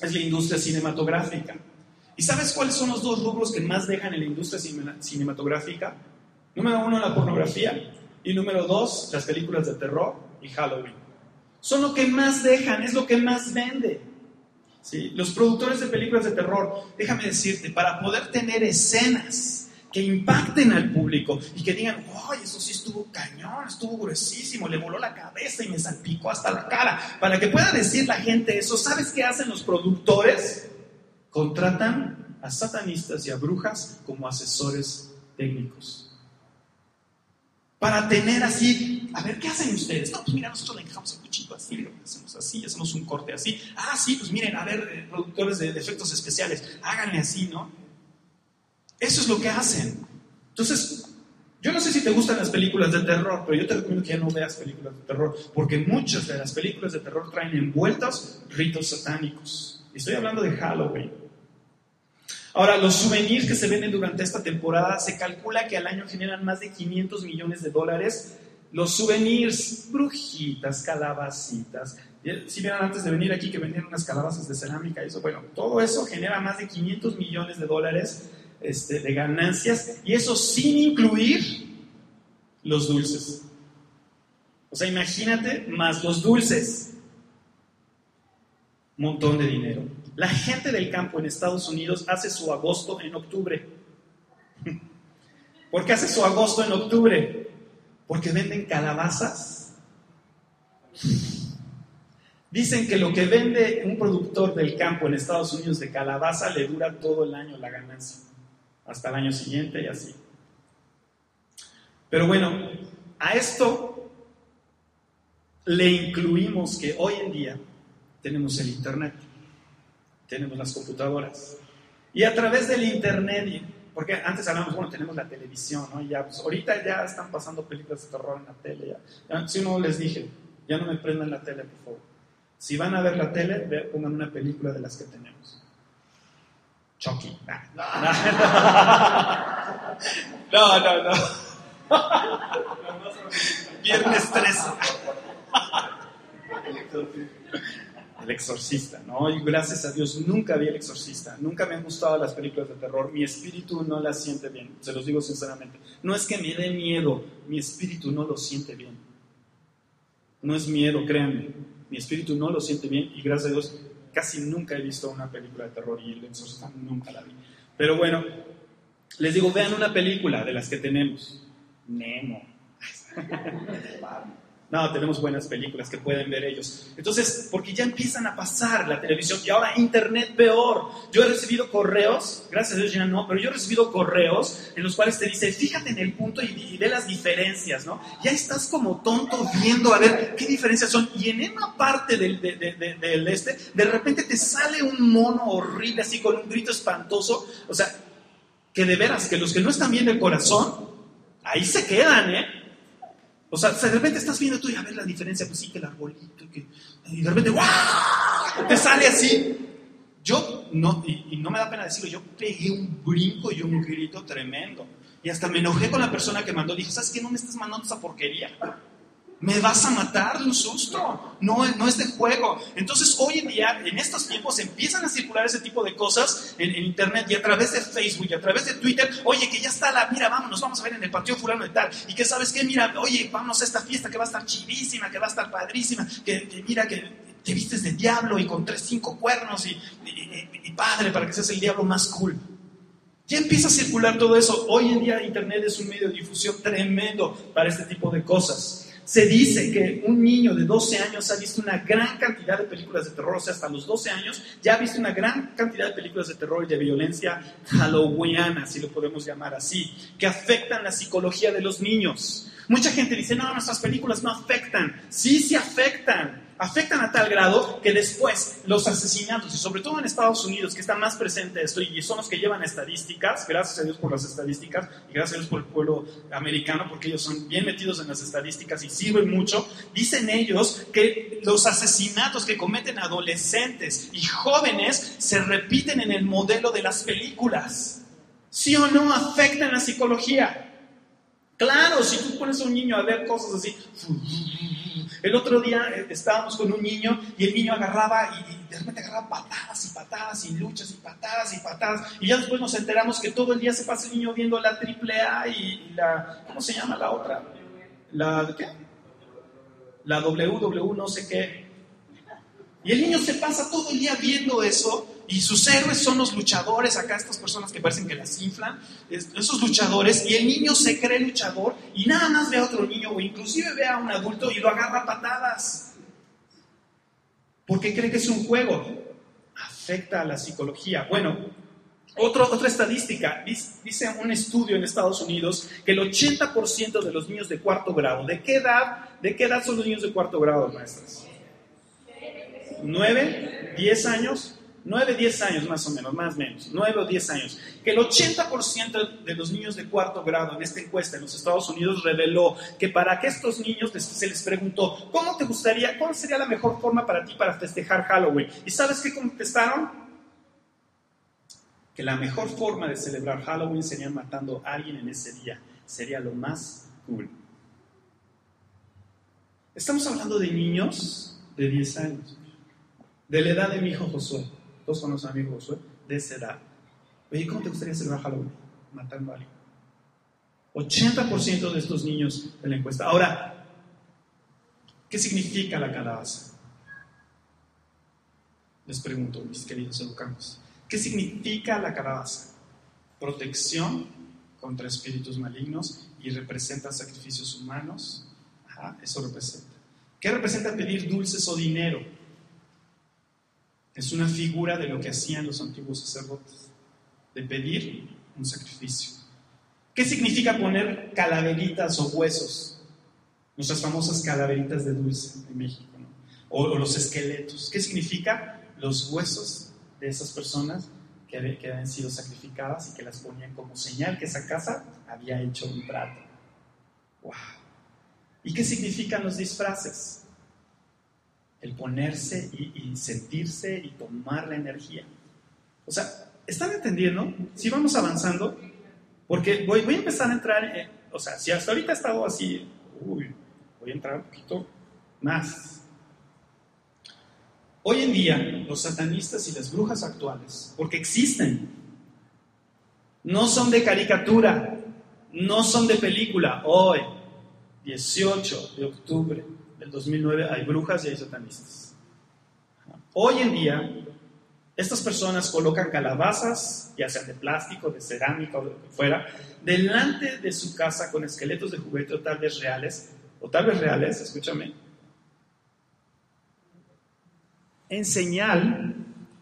es la industria cinematográfica. ¿Y sabes cuáles son los dos rubros que más dejan en la industria cinematográfica? Número uno, la pornografía. Y número dos, las películas de terror y Halloween. Son lo que más dejan, es lo que más vende. Los productores de películas de terror, déjame decirte, para poder tener escenas que impacten al público y que digan, ¡ay, eso sí estuvo cañón, estuvo gruesísimo, le voló la cabeza y me salpicó hasta la cara! Para que pueda decir la gente eso, ¿sabes qué hacen los productores? Contratan a satanistas y a brujas como asesores técnicos para tener así, a ver, ¿qué hacen ustedes? No, pues mira, nosotros le encajamos el cuchillo así, hacemos así, hacemos un corte así. Ah, sí, pues miren, a ver, eh, productores de, efectos especiales, háganle así, ¿no? Eso es lo que hacen. Entonces, yo no sé si te gustan las películas de terror, pero yo te recomiendo que ya no veas películas de terror, porque muchas de las películas de terror traen envueltos ritos satánicos. Estoy hablando de Halloween. Ahora, los souvenirs que se venden durante esta temporada, se calcula que al año generan más de 500 millones de dólares. Los souvenirs, brujitas, calabacitas. Si vieron antes de venir aquí que vendían unas calabazas de cerámica y eso, bueno, todo eso genera más de 500 millones de dólares este, de ganancias y eso sin incluir los dulces. O sea, imagínate más los dulces. Montón de dinero. La gente del campo en Estados Unidos hace su agosto en octubre. ¿Por qué hace su agosto en octubre? Porque venden calabazas. Dicen que lo que vende un productor del campo en Estados Unidos de calabaza le dura todo el año la ganancia, hasta el año siguiente y así. Pero bueno, a esto le incluimos que hoy en día tenemos el Internet tenemos las computadoras. Y a través del Internet, porque antes hablábamos, bueno, tenemos la televisión, ¿no? Ya, pues, ahorita ya están pasando películas de terror en la tele. Ya. Si no les dije, ya no me prendan la tele, por favor. Si van a ver la tele, pongan una película de las que tenemos. Chucky. No, no, no. Viernes 13. El exorcista, ¿no? Y gracias a Dios nunca vi el exorcista, nunca me han gustado las películas de terror, mi espíritu no las siente bien, se los digo sinceramente. No es que me dé miedo, mi espíritu no lo siente bien. No es miedo, créanme, mi espíritu no lo siente bien y gracias a Dios casi nunca he visto una película de terror y el exorcista nunca la vi. Pero bueno, les digo, vean una película de las que tenemos. Nemo. No, tenemos buenas películas que pueden ver ellos. Entonces, porque ya empiezan a pasar la televisión y ahora Internet peor. Yo he recibido correos, gracias a Dios ya no, pero yo he recibido correos en los cuales te dice, fíjate en el punto y, ve las diferencias, ¿no? Ya estás como tonto viendo a ver qué diferencias son. Y en una parte del, del este, de repente te sale un mono horrible así con un grito espantoso. O sea, que de veras, que los que no están bien del corazón, ahí se quedan, ¿eh? O sea, de repente estás viendo tú y a ver la diferencia, pues sí, que el arbolito, que, y de repente, ¡guau! Te sale así. Yo, no, y, no me da pena decirlo, yo pegué un brinco y un grito tremendo. Y hasta me enojé con la persona que mandó. Dije, ¿sabes qué? No me estás mandando esa porquería me vas a matar de un susto. No, no es de juego. Entonces, hoy en día, en estos tiempos, empiezan a circular ese tipo de cosas en, Internet y a través de Facebook y a través de Twitter. Oye, que ya está la, mira, vámonos, vamos a ver en el partido fulano de tal. Y que sabes qué, mira, oye, vamos a esta fiesta que va a estar chivísima, que va a estar padrísima, que, mira, que te vistes de diablo y con tres, cinco cuernos y, y padre para que seas el diablo más cool. Ya empieza a circular todo eso. Hoy en día Internet es un medio de difusión tremendo para este tipo de cosas. Se dice que un niño de 12 años ha visto una gran cantidad de películas de terror, o sea, hasta los 12 años ya ha visto una gran cantidad de películas de terror y de violencia halloweeniana, si lo podemos llamar así, que afectan la psicología de los niños. Mucha gente dice, no, nuestras películas no afectan. Sí, sí afectan afectan a tal grado que después los asesinatos, y sobre todo en Estados Unidos, que está más presente esto, y son los que llevan estadísticas, gracias a Dios por las estadísticas, y gracias a Dios por el pueblo americano, porque ellos son bien metidos en las estadísticas y sirven mucho, dicen ellos que los asesinatos que cometen adolescentes y jóvenes se repiten en el modelo de las películas. ¿Sí o no afectan la psicología? Claro, si tú pones a un niño a ver cosas así, el otro día eh, estábamos con un niño y el niño agarraba y, de repente agarraba patadas y patadas y luchas y patadas y patadas. Y ya después nos enteramos que todo el día se pasa el niño viendo la triple A y, la, ¿cómo se llama la otra? ¿La qué? La WW no sé qué. Y el niño se pasa todo el día viendo eso y sus héroes son los luchadores, acá estas personas que parecen que las inflan, esos luchadores, y el niño se cree luchador y nada más ve a otro niño o inclusive ve a un adulto y lo agarra a patadas. Porque cree que es un juego. Afecta a la psicología. Bueno, otra estadística, dice un estudio en Estados Unidos que el 80% de los niños de cuarto grado, ¿de qué edad, de qué edad son los niños de cuarto grado, maestras? ¿Nueve? ¿Diez años? 9, 10 años más o menos, más o menos, 9 o 10 años, que el 80% de los niños de cuarto grado en esta encuesta en los Estados Unidos reveló que para que estos niños se les preguntó, ¿cómo te gustaría, cuál sería la mejor forma para ti para festejar Halloween? ¿Y sabes qué contestaron? Que la mejor forma de celebrar Halloween sería matando a alguien en ese día, sería lo más cool. Estamos hablando de niños de 10 años, de la edad de mi hijo Josué todos son los amigos de esa edad. Oye, ¿cómo te gustaría celebrar Halloween? Matando a alguien. 80% de estos niños de la encuesta. Ahora, ¿qué significa la calabaza? Les pregunto, mis queridos educandos. ¿Qué significa la calabaza? Protección contra espíritus malignos y representa sacrificios humanos. Ajá, eso representa. ¿Qué representa pedir dulces o dinero? Es una figura de lo que hacían los antiguos sacerdotes, de pedir un sacrificio. ¿Qué significa poner calaveritas o huesos? Nuestras famosas calaveritas de dulce en México, ¿no? o, los esqueletos. ¿Qué significa? Los huesos de esas personas que, que habían sido sacrificadas y que las ponían como señal que esa casa había hecho un trato. ¡Wow! ¿Y qué significan los disfraces? El ponerse y, sentirse y tomar la energía. O sea, ¿están entendiendo? Si vamos avanzando, porque voy, voy a empezar a entrar, o sea, si hasta ahorita he estado así, uy, voy a entrar un poquito más. Hoy en día, los satanistas y las brujas actuales, porque existen, no son de caricatura, no son de película. Hoy, 18 de octubre del 2009 hay brujas y hay satanistas. Hoy en día, estas personas colocan calabazas, ya sean de plástico, de cerámica o de lo que fuera, delante de su casa con esqueletos de juguete o tal vez reales, o tal vez reales, escúchame, en señal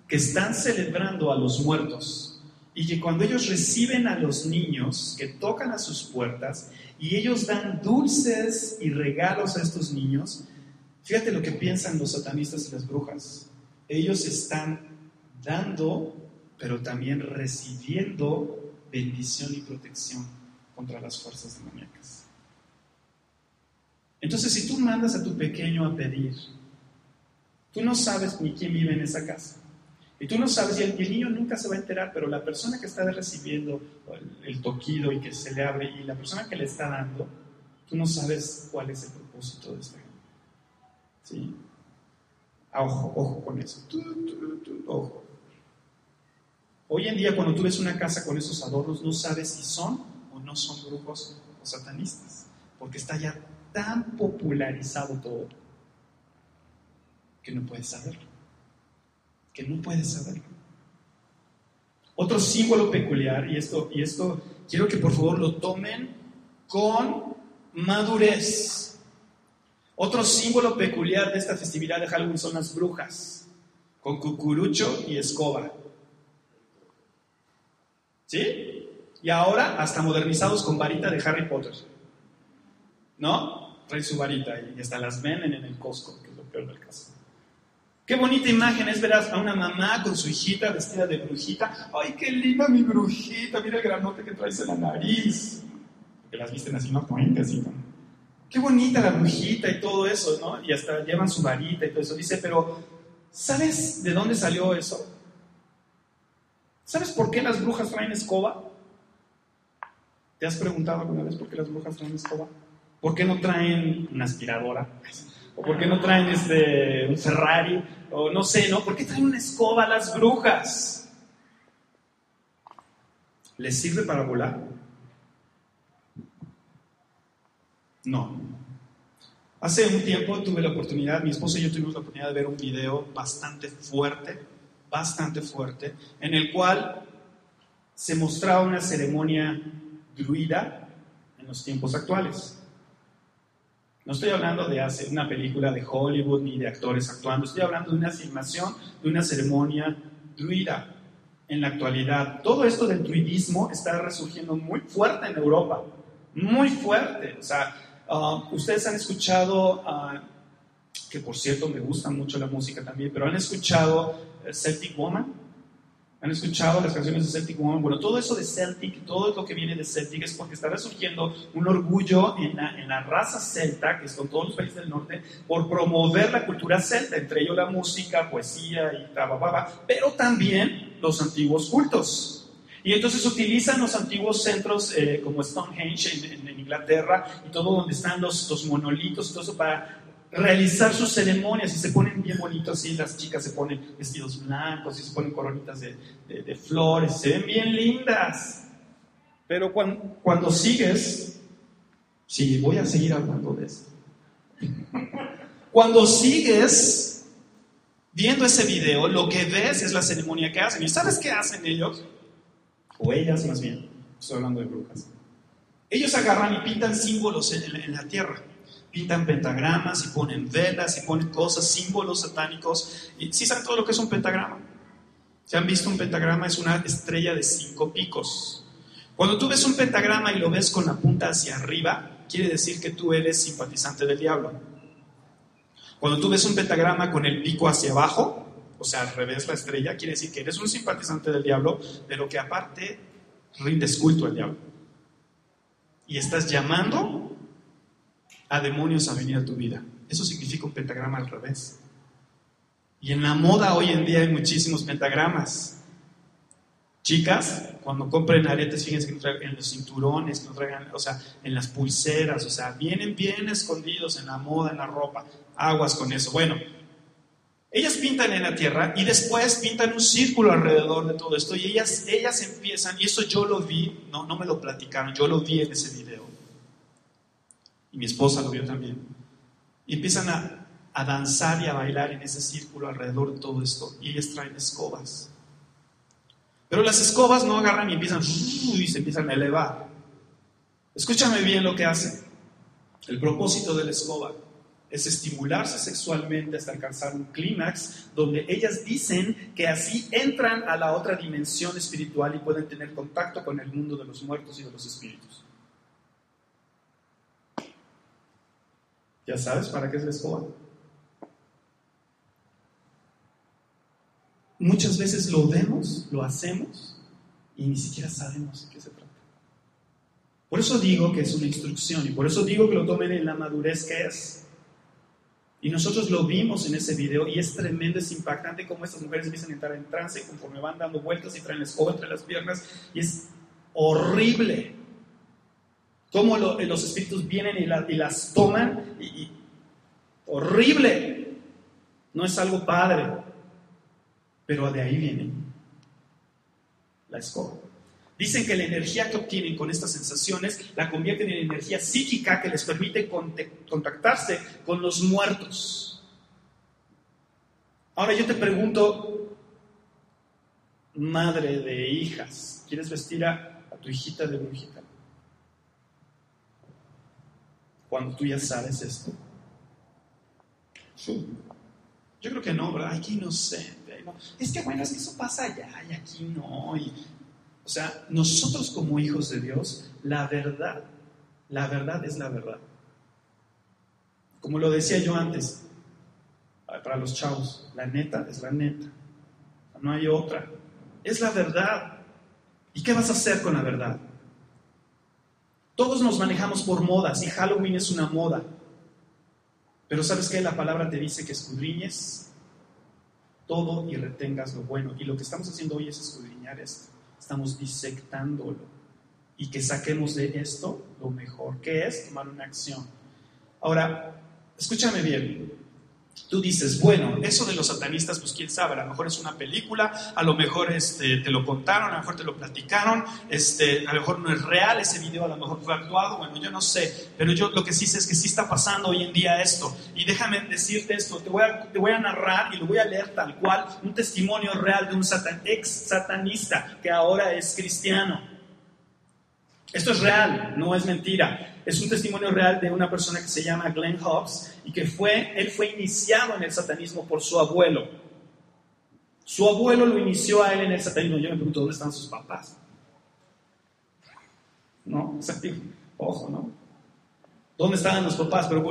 que están celebrando a los muertos y que cuando ellos reciben a los niños que tocan a sus puertas, y ellos dan dulces y regalos a estos niños. Fíjate lo que piensan los satanistas y las brujas. Ellos están dando, pero también recibiendo bendición y protección contra las fuerzas demoníacas. Entonces, si tú mandas a tu pequeño a pedir, tú no sabes ni quién vive en esa casa. Y tú no sabes, y el, niño nunca se va a enterar, pero la persona que está recibiendo el, toquido y que se le abre, y la persona que le está dando, tú no sabes cuál es el propósito de esta gente. ¿Sí? Ojo, ojo con eso. ojo. Hoy en día, cuando tú ves una casa con esos adornos, no sabes si son o no son brujos o satanistas, porque está ya tan popularizado todo que no puedes saberlo. Que no puedes saberlo. Otro símbolo peculiar, y esto, y esto quiero que por favor lo tomen con madurez. Otro símbolo peculiar de esta festividad de Halloween son las brujas, con cucurucho y escoba. ¿Sí? Y ahora hasta modernizados con varita de Harry Potter. ¿No? Traen su varita y hasta las venden en el Costco, que es lo peor del caso. Qué bonita imagen es ver a una mamá con su hijita vestida de brujita. ¡Ay, qué linda mi brujita! Mira el granote que traes en la nariz. Que las visten así, ¿no? Así, ¿no? Qué bonita la brujita y todo eso, ¿no? Y hasta llevan su varita y todo eso. Dice, pero ¿sabes de dónde salió eso? ¿Sabes por qué las brujas traen escoba? ¿Te has preguntado alguna vez por qué las brujas traen escoba? ¿Por qué no traen una aspiradora? ¿O por qué no traen este, un Ferrari? O no sé, ¿no? ¿Por qué traen una escoba las brujas? ¿Les sirve para volar? No. Hace un tiempo tuve la oportunidad, mi esposa y yo tuvimos la oportunidad de ver un video bastante fuerte, bastante fuerte, en el cual se mostraba una ceremonia druida en los tiempos actuales. No estoy hablando de hacer una película de Hollywood ni de actores actuando, estoy hablando de una filmación de una ceremonia druida en la actualidad. Todo esto del druidismo está resurgiendo muy fuerte en Europa, muy fuerte. O sea, uh, ustedes han escuchado, uh, que por cierto me gusta mucho la música también, pero han escuchado eh, Celtic Woman. ¿Han escuchado las canciones de Celtic Woman? Bueno, todo eso de Celtic, todo lo que viene de Celtic es porque está resurgiendo un orgullo en la, en la raza celta, que son todos los países del norte, por promover la cultura celta, entre ellos la música, poesía y tabababa, pero también los antiguos cultos. Y entonces utilizan los antiguos centros eh, como Stonehenge en, en, Inglaterra y todo donde están los, los monolitos todo eso para realizar sus ceremonias y se ponen bien bonitos y las chicas se ponen vestidos blancos y se ponen coronitas de, de, flores, se ven bien lindas. Pero cuando, cuando sigues, sí, voy a seguir hablando de eso. Cuando sigues viendo ese video, lo que ves es la ceremonia que hacen. ¿Y sabes qué hacen ellos? O ellas más bien, estoy hablando de brujas. Ellos agarran y pintan símbolos en, en la tierra pintan pentagramas y ponen velas y ponen cosas, símbolos satánicos. ¿Y sí saben todo lo que es un pentagrama? ¿Se han visto un pentagrama? Es una estrella de cinco picos. Cuando tú ves un pentagrama y lo ves con la punta hacia arriba, quiere decir que tú eres simpatizante del diablo. Cuando tú ves un pentagrama con el pico hacia abajo, o sea, al revés la estrella, quiere decir que eres un simpatizante del diablo, pero que aparte rindes culto al diablo. Y estás llamando a demonios a venir a tu vida. Eso significa un pentagrama al revés. Y en la moda hoy en día hay muchísimos pentagramas. Chicas, cuando compren aretes, fíjense que no traigan en los cinturones, que no traigan, o sea, en las pulseras, o sea, vienen bien escondidos en la moda, en la ropa. Aguas con eso. Bueno, ellas pintan en la tierra y después pintan un círculo alrededor de todo esto y ellas, ellas empiezan, y eso yo lo vi, no, no me lo platicaron, yo lo vi en ese video y mi esposa lo vio también. Y empiezan a, a danzar y a bailar en ese círculo alrededor de todo esto. Y ellas traen escobas. Pero las escobas no agarran y empiezan y se empiezan a elevar. Escúchame bien lo que hacen. El propósito de la escoba es estimularse sexualmente hasta alcanzar un clímax donde ellas dicen que así entran a la otra dimensión espiritual y pueden tener contacto con el mundo de los muertos y de los espíritus. ¿Ya sabes para qué es la escoba? Muchas veces lo vemos, lo hacemos y ni siquiera sabemos de qué se trata. Por eso digo que es una instrucción y por eso digo que lo tomen en la madurez que es. Y nosotros lo vimos en ese video y es tremendo, es impactante cómo estas mujeres empiezan a entrar en trance conforme van dando vueltas y traen la escoba entre las piernas y es horrible cómo los espíritus vienen y, las toman y, horrible. No es algo padre, pero de ahí viene la escoba. Dicen que la energía que obtienen con estas sensaciones la convierten en energía psíquica que les permite contactarse con los muertos. Ahora yo te pregunto, madre de hijas, ¿quieres vestir a, tu hijita de brujita? Cuando tú ya sabes esto. Yo creo que no, ¿verdad? Aquí inocente. No. Es que bueno, es que eso pasa allá y aquí no. o sea, nosotros como hijos de Dios, la verdad, la verdad es la verdad. Como lo decía yo antes, para los chavos, la neta es la neta. No hay otra. Es la verdad. ¿Y qué vas a hacer con la verdad? Todos nos manejamos por modas y Halloween es una moda. Pero ¿sabes qué? La palabra te dice que escudriñes todo y retengas lo bueno. Y lo que estamos haciendo hoy es escudriñar esto. Estamos disectándolo. Y que saquemos de esto lo mejor, que es tomar una acción. Ahora, escúchame bien. Tú dices, bueno, eso de los satanistas, pues quién sabe, a lo mejor es una película, a lo mejor este, te lo contaron, a lo mejor te lo platicaron, este, a lo mejor no es real ese video, a lo mejor fue actuado, bueno, yo no sé, pero yo lo que sí sé es que sí está pasando hoy en día esto. Y déjame decirte esto, te voy a, te voy a narrar y lo voy a leer tal cual, un testimonio real de un ex satanista que ahora es cristiano. Esto es real, no es mentira. Es un testimonio real de una persona que se llama Glenn Hobbs y que fue, él fue iniciado en el satanismo por su abuelo. Su abuelo lo inició a él en el satanismo. Yo me pregunto, ¿dónde están sus papás? ¿No? Ojo, ¿no? ¿Dónde estaban los papás? Pero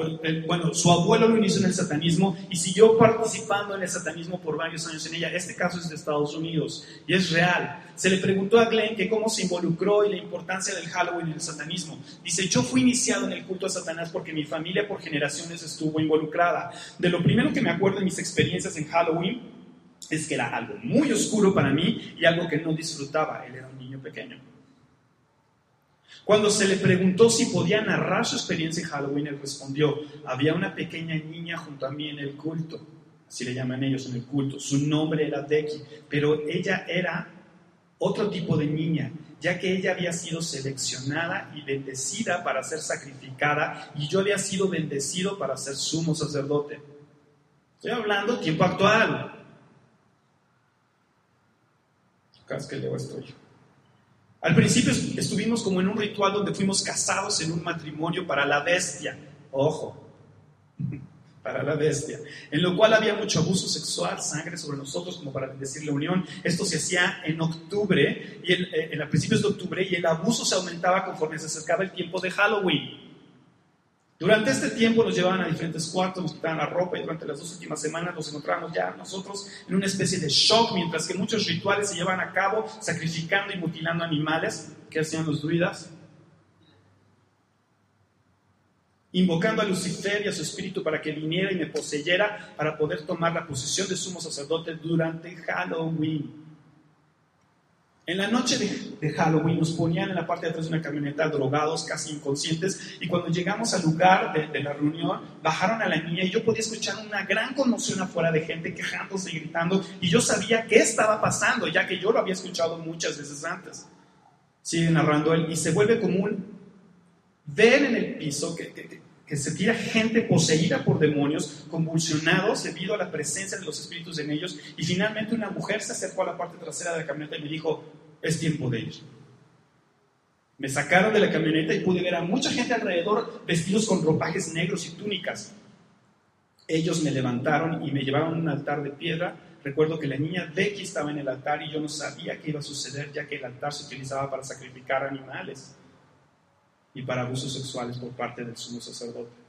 bueno, su abuelo lo inició en el satanismo y siguió participando en el satanismo por varios años en ella. Este caso es de Estados Unidos y es real. Se le preguntó a Glenn que cómo se involucró y la importancia del Halloween en el satanismo. Dice, yo fui iniciado en el culto a Satanás porque mi familia por generaciones estuvo involucrada. De lo primero que me acuerdo de mis experiencias en Halloween es que era algo muy oscuro para mí y algo que no disfrutaba. Él era un niño pequeño. Cuando se le preguntó si podía narrar su experiencia en Halloween, él respondió, había una pequeña niña junto a mí en el culto, así le llaman ellos en el culto, su nombre era Becky, pero ella era otro tipo de niña, ya que ella había sido seleccionada y bendecida para ser sacrificada y yo había sido bendecido para ser sumo sacerdote. Estoy hablando tiempo actual. ¿Qué que leo esto yo? Al principio estuvimos como en un ritual donde fuimos casados en un matrimonio para la bestia. Ojo, para la bestia. En lo cual había mucho abuso sexual, sangre sobre nosotros, como para decir la unión. Esto se hacía en octubre, y eh, en, a principios de octubre, y el abuso se aumentaba conforme se acercaba el tiempo de Halloween. Durante este tiempo nos llevaban a diferentes cuartos, nos quitaban la ropa y durante las dos últimas semanas nos encontramos ya nosotros en una especie de shock, mientras que muchos rituales se llevan a cabo sacrificando y mutilando animales que hacían los druidas, invocando a Lucifer y a su espíritu para que viniera y me poseyera para poder tomar la posesión de sumo sacerdote durante Halloween. En la noche de, Halloween nos ponían en la parte de atrás de una camioneta drogados, casi inconscientes, y cuando llegamos al lugar de, la reunión, bajaron a la niña y yo podía escuchar una gran conmoción afuera de gente quejándose y gritando, y yo sabía qué estaba pasando, ya que yo lo había escuchado muchas veces antes. Sigue narrando él, y se vuelve común ver en el piso que, que se tira gente poseída por demonios, convulsionados debido a la presencia de los espíritus en ellos, y finalmente una mujer se acercó a la parte trasera de la camioneta y me dijo, es tiempo de ir. Me sacaron de la camioneta y pude ver a mucha gente alrededor vestidos con ropajes negros y túnicas. Ellos me levantaron y me llevaron a un altar de piedra. Recuerdo que la niña Becky estaba en el altar y yo no sabía qué iba a suceder ya que el altar se utilizaba para sacrificar animales y para abusos sexuales por parte del sumo sacerdote.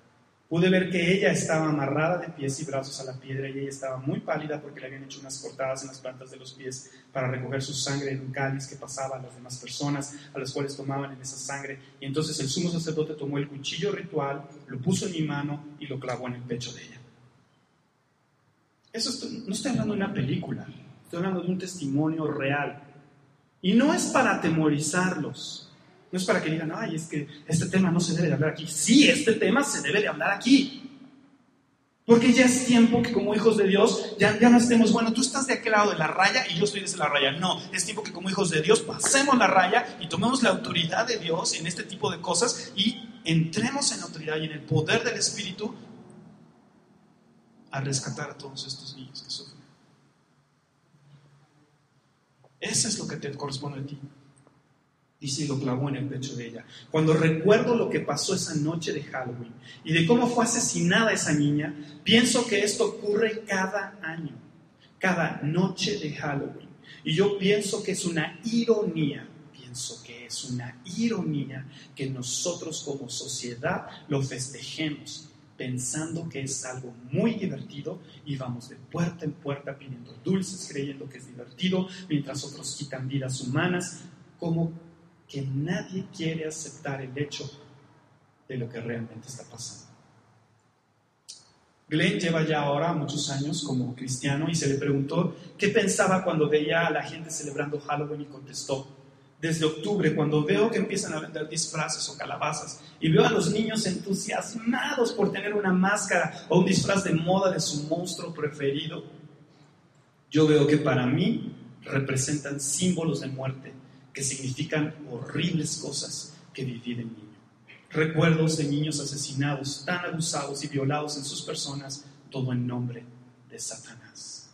Pude ver que ella estaba amarrada de pies y brazos a la piedra y ella estaba muy pálida porque le habían hecho unas cortadas en las plantas de los pies para recoger su sangre en un cáliz que pasaba a las demás personas, a las cuales tomaban en esa sangre. Y entonces el sumo sacerdote tomó el cuchillo ritual, lo puso en mi mano y lo clavó en el pecho de ella. Eso no estoy hablando de una película, estoy hablando de un testimonio real. Y no es para atemorizarlos, no es para que digan, ay, es que este tema no se debe de hablar aquí. Sí, este tema se debe de hablar aquí. Porque ya es tiempo que como hijos de Dios ya, no estemos, bueno, tú estás de aquel lado de la raya y yo estoy desde la raya. No, es tiempo que como hijos de Dios pasemos la raya y tomemos la autoridad de Dios en este tipo de cosas y entremos en la autoridad y en el poder del Espíritu a rescatar a todos estos niños que sufren. Eso es lo que te corresponde a ti. Y lo clavó en el pecho de ella. Cuando recuerdo lo que pasó esa noche de Halloween y de cómo fue asesinada esa niña, pienso que esto ocurre cada año, cada noche de Halloween. Y yo pienso que es una ironía, pienso que es una ironía que nosotros como sociedad lo festejemos pensando que es algo muy divertido y vamos de puerta en puerta pidiendo dulces, creyendo que es divertido, mientras otros quitan vidas humanas, como que nadie quiere aceptar el hecho de lo que realmente está pasando. Glenn lleva ya ahora muchos años como cristiano y se le preguntó qué pensaba cuando veía a la gente celebrando Halloween y contestó, desde octubre, cuando veo que empiezan a vender disfraces o calabazas y veo a los niños entusiasmados por tener una máscara o un disfraz de moda de su monstruo preferido, yo veo que para mí representan símbolos de muerte que significan horribles cosas que dividen niño. Recuerdos de niños asesinados, tan abusados y violados en sus personas, todo en nombre de Satanás.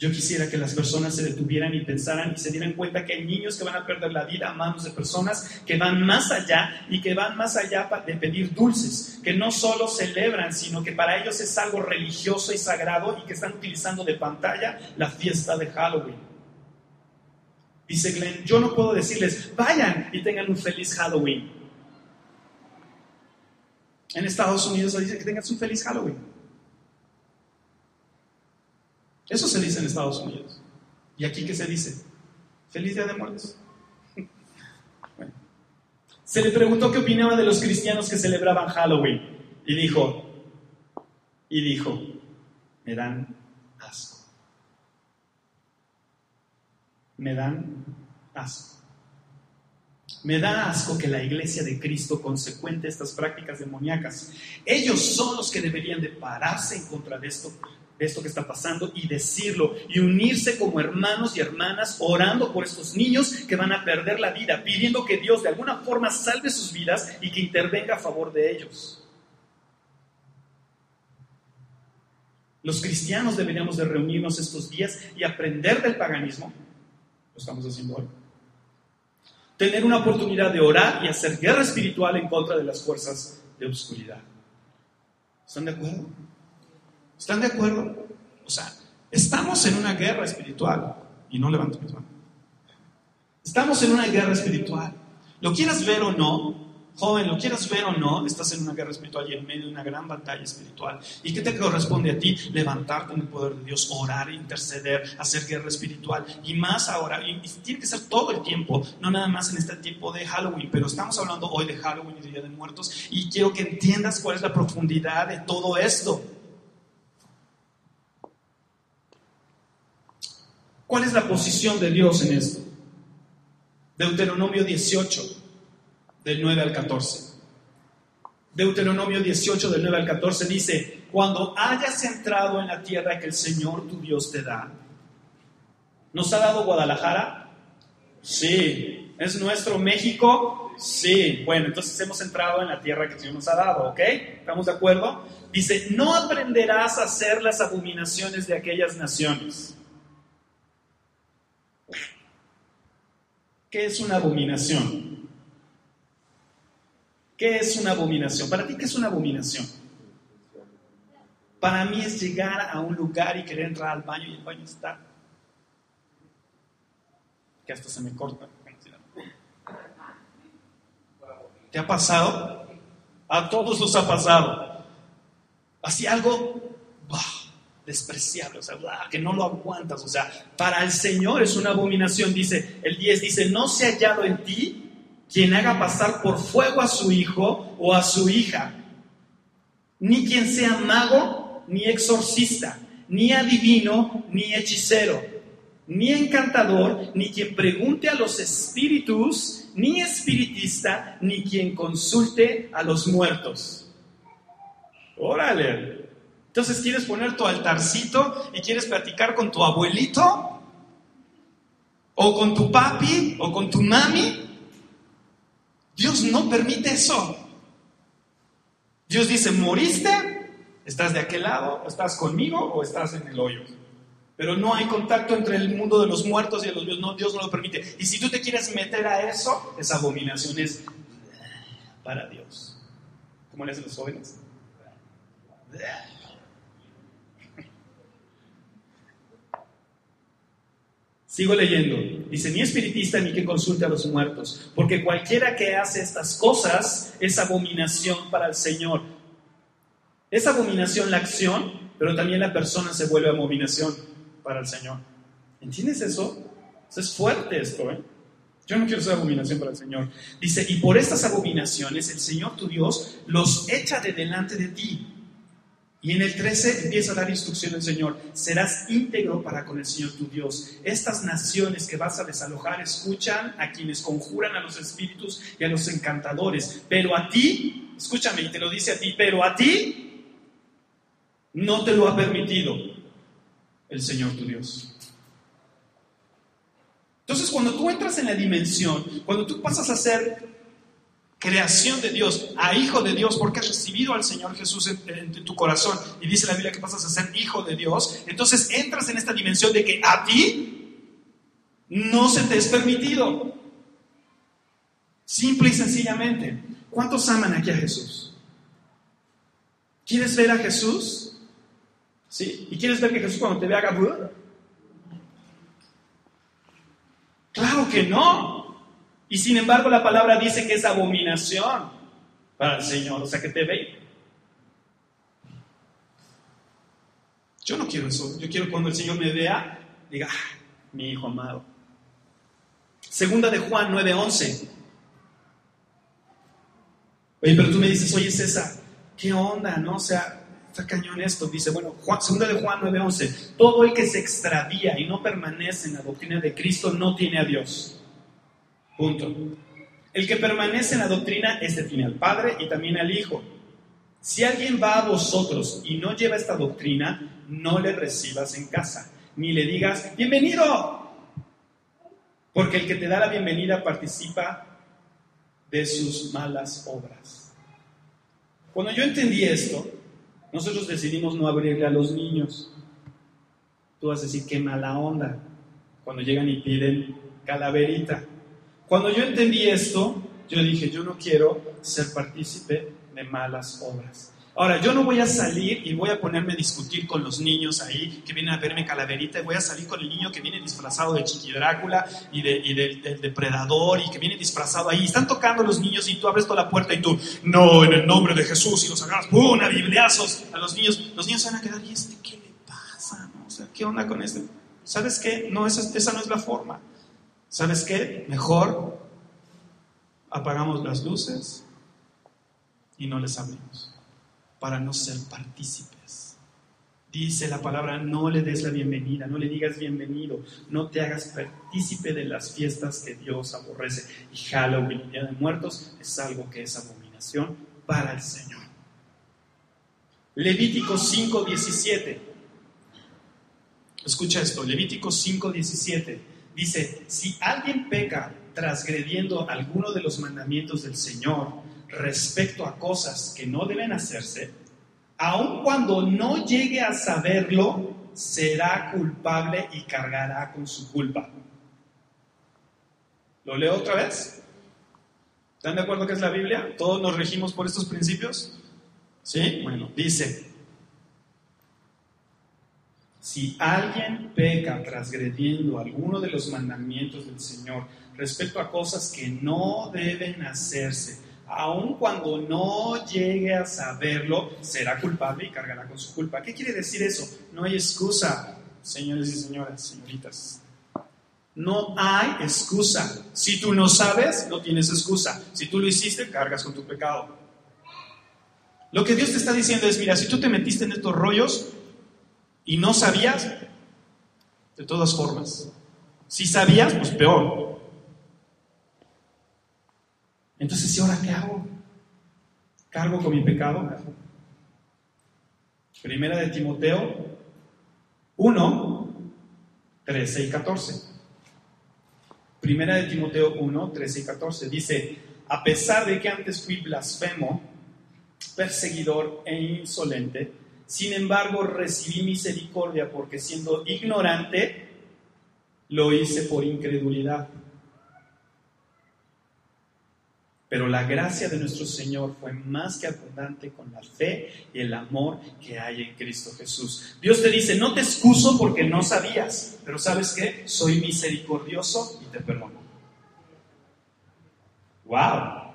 Yo quisiera que las personas se detuvieran y pensaran y se dieran cuenta que hay niños que van a perder la vida a manos de personas que van más allá y que van más allá de pedir dulces, que no solo celebran, sino que para ellos es algo religioso y sagrado y que están utilizando de pantalla la fiesta de Halloween. Dice Glenn, yo no puedo decirles, vayan y tengan un feliz Halloween. En Estados Unidos se dice que tengan un feliz Halloween. Eso se dice en Estados Unidos. ¿Y aquí qué se dice? Feliz Día de Muertos. Se le preguntó qué opinaba de los cristianos que celebraban Halloween. Y dijo, y dijo, me dan asco me dan asco. Me da asco que la iglesia de Cristo consecuente estas prácticas demoníacas. Ellos son los que deberían de pararse en contra de esto, de esto que está pasando y decirlo y unirse como hermanos y hermanas orando por estos niños que van a perder la vida, pidiendo que Dios de alguna forma salve sus vidas y que intervenga a favor de ellos. Los cristianos deberíamos de reunirnos estos días y aprender del paganismo estamos haciendo hoy. Tener una oportunidad de orar y hacer guerra espiritual en contra de las fuerzas de oscuridad. ¿Están de acuerdo? ¿Están de acuerdo? O sea, estamos en una guerra espiritual. Y no levanto mis manos. Estamos en una guerra espiritual. Lo quieras ver o no, Joven, lo quieras ver o no, estás en una guerra espiritual y en medio de una gran batalla espiritual. ¿Y qué te corresponde a ti? Levantarte en el poder de Dios, orar, interceder, hacer guerra espiritual. Y más ahora, y, tiene que ser todo el tiempo, no nada más en este tiempo de Halloween, pero estamos hablando hoy de Halloween y Día de Muertos y quiero que entiendas cuál es la profundidad de todo esto. ¿Cuál es la posición de Dios en esto? Deuteronomio 18 del 9 al 14. Deuteronomio 18 del 9 al 14 dice, cuando hayas entrado en la tierra que el Señor tu Dios te da. ¿Nos ha dado Guadalajara? Sí. ¿Es nuestro México? Sí. Bueno, entonces hemos entrado en la tierra que el Señor nos ha dado, ¿ok? ¿Estamos de acuerdo? Dice, no aprenderás a hacer las abominaciones de aquellas naciones. ¿Qué es una abominación? ¿Qué es una abominación? Para ti, ¿qué es una abominación? Para mí es llegar a un lugar y querer entrar al baño y el baño está. Que hasta se me corta. ¿Te ha pasado? A todos nos ha pasado. Así algo despreciable, o sea, que no lo aguantas. O sea, para el Señor es una abominación. Dice, el 10 dice, no se ha hallado en ti quien haga pasar por fuego a su hijo o a su hija, ni quien sea mago, ni exorcista, ni adivino, ni hechicero, ni encantador, ni quien pregunte a los espíritus, ni espiritista, ni quien consulte a los muertos. Órale. Entonces, ¿quieres poner tu altarcito y quieres platicar con tu abuelito? ¿O con tu papi? ¿O con tu mami? Dios no permite eso. Dios dice, moriste, estás de aquel lado, estás conmigo o estás en el hoyo. Pero no hay contacto entre el mundo de los muertos y de los vivos. Dios no lo permite. Y si tú te quieres meter a eso, esa abominación es para Dios. ¿Cómo le hacen los jóvenes? Sigo leyendo. Dice, ni espiritista ni que consulte a los muertos, porque cualquiera que hace estas cosas es abominación para el Señor. Es abominación la acción, pero también la persona se vuelve abominación para el Señor. ¿Entiendes eso? es fuerte esto, ¿eh? Yo no quiero ser abominación para el Señor. Dice, y por estas abominaciones el Señor tu Dios los echa de delante de ti y en el 13 empieza a dar instrucción el Señor, serás íntegro para con el Señor tu Dios. Estas naciones que vas a desalojar escuchan a quienes conjuran a los espíritus y a los encantadores, pero a ti, escúchame, y te lo dice a ti, pero a ti no te lo ha permitido el Señor tu Dios. Entonces, cuando tú entras en la dimensión, cuando tú pasas a ser creación de Dios, a hijo de Dios, porque has recibido al Señor Jesús en, tu corazón y dice la Biblia que pasas a ser hijo de Dios, entonces entras en esta dimensión de que a ti no se te es permitido. Simple y sencillamente. ¿Cuántos aman aquí a Jesús? ¿Quieres ver a Jesús? ¿Sí? ¿Y quieres ver que Jesús cuando te vea haga... Claro que no. Y sin embargo la palabra dice que es abominación para el Señor, o sea que te ve. Yo no quiero eso, yo quiero cuando el Señor me vea, diga, ah, mi hijo amado. Segunda de Juan 9:11. Oye, pero tú me dices, oye César, ¿qué onda? ¿No? O sea, está cañón esto. Dice, bueno, segunda de Juan 9:11. Todo el que se extravía y no permanece en la doctrina de Cristo no tiene a Dios. Punto. El que permanece en la doctrina, este tiene al Padre y también al Hijo. Si alguien va a vosotros y no lleva esta doctrina, no le recibas en casa, ni le digas, bienvenido, porque el que te da la bienvenida participa de sus malas obras. Cuando yo entendí esto, nosotros decidimos no abrirle a los niños. Tú vas a decir, qué mala onda, cuando llegan y piden calaverita. Cuando yo entendí esto, yo dije, yo no quiero ser partícipe de malas obras. Ahora, yo no voy a salir y voy a ponerme a discutir con los niños ahí que vienen a verme calaverita y voy a salir con el niño que viene disfrazado de Chiqui Drácula y, de, del depredador y que viene disfrazado ahí. Están tocando los niños y tú abres toda la puerta y tú, no, en el nombre de Jesús y los agarras, ¡pum! a bibliazos a los niños. Los niños se van a quedar, ¿y este qué le pasa? O sea, ¿qué onda con este? ¿Sabes qué? No, esa, esa no es la forma. ¿Sabes qué? Mejor apagamos las luces y no les abrimos para no ser partícipes. Dice la palabra, no le des la bienvenida, no le digas bienvenido, no te hagas partícipe de las fiestas que Dios aborrece. Y Halloween, Día de Muertos, es algo que es abominación para el Señor. Levítico 5:17. Escucha esto, Levítico 5:17. Dice, si alguien peca transgrediendo alguno de los mandamientos del Señor respecto a cosas que no deben hacerse, aun cuando no llegue a saberlo, será culpable y cargará con su culpa. ¿Lo leo otra vez? ¿Están de acuerdo que es la Biblia? ¿Todos nos regimos por estos principios? ¿Sí? Bueno, dice, si alguien peca transgrediendo alguno de los mandamientos del Señor respecto a cosas que no deben hacerse, aun cuando no llegue a saberlo, será culpable y cargará con su culpa. ¿Qué quiere decir eso? No hay excusa, señores y señoras, señoritas. No hay excusa. Si tú no sabes, no tienes excusa. Si tú lo hiciste, cargas con tu pecado. Lo que Dios te está diciendo es, mira, si tú te metiste en estos rollos, y no sabías, de todas formas. Si sabías, pues peor. Entonces, ¿y ahora qué hago? ¿Cargo con mi pecado? Primera de Timoteo 1, 13 y 14. Primera de Timoteo 1, 13 y 14. Dice, a pesar de que antes fui blasfemo, perseguidor e insolente, Sin embargo, recibí misericordia porque siendo ignorante, lo hice por incredulidad. Pero la gracia de nuestro Señor fue más que abundante con la fe y el amor que hay en Cristo Jesús. Dios te dice, no te excuso porque no sabías, pero sabes qué, soy misericordioso y te perdono. ¡Wow!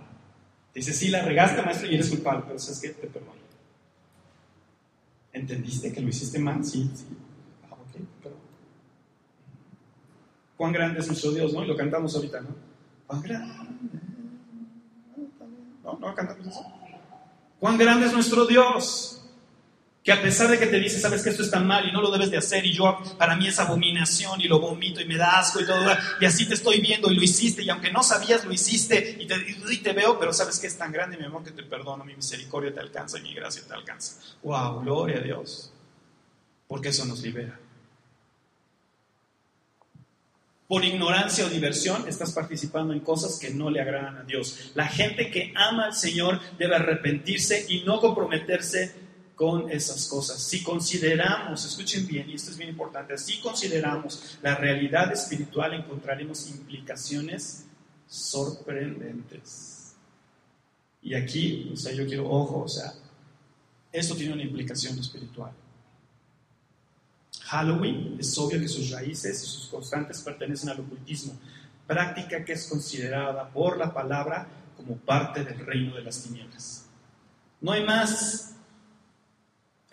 Dice, sí, la regaste, maestro, y eres culpable, pero sabes qué, te perdono. ¿Entendiste que lo hiciste mal? Sí, sí. Ah, ok, pero... Cuán grande es nuestro Dios, ¿no? Y lo cantamos ahorita, ¿no? Cuán grande ¿No? ¿No cantamos eso? Cuán grande es nuestro Dios. Que a pesar de que te dice, sabes que esto está mal y no lo debes de hacer, y yo para mí es abominación y lo vomito y me da asco y todo, y así te estoy viendo y lo hiciste, y aunque no sabías, lo hiciste, y te, y te veo, pero sabes que es tan grande mi amor que te perdono, mi misericordia te alcanza y mi gracia te alcanza. ¡Wow! Gloria a Dios. Porque eso nos libera. por ignorancia o diversión, estás participando en cosas que no le agradan a Dios. La gente que ama al Señor debe arrepentirse y no comprometerse con esas cosas. Si consideramos, escuchen bien, y esto es bien importante, si consideramos la realidad espiritual, encontraremos implicaciones sorprendentes. Y aquí, o sea, yo quiero, ojo, o sea, esto tiene una implicación espiritual. Halloween, es obvio que sus raíces y sus constantes pertenecen al ocultismo, práctica que es considerada por la palabra como parte del reino de las tinieblas. No hay más.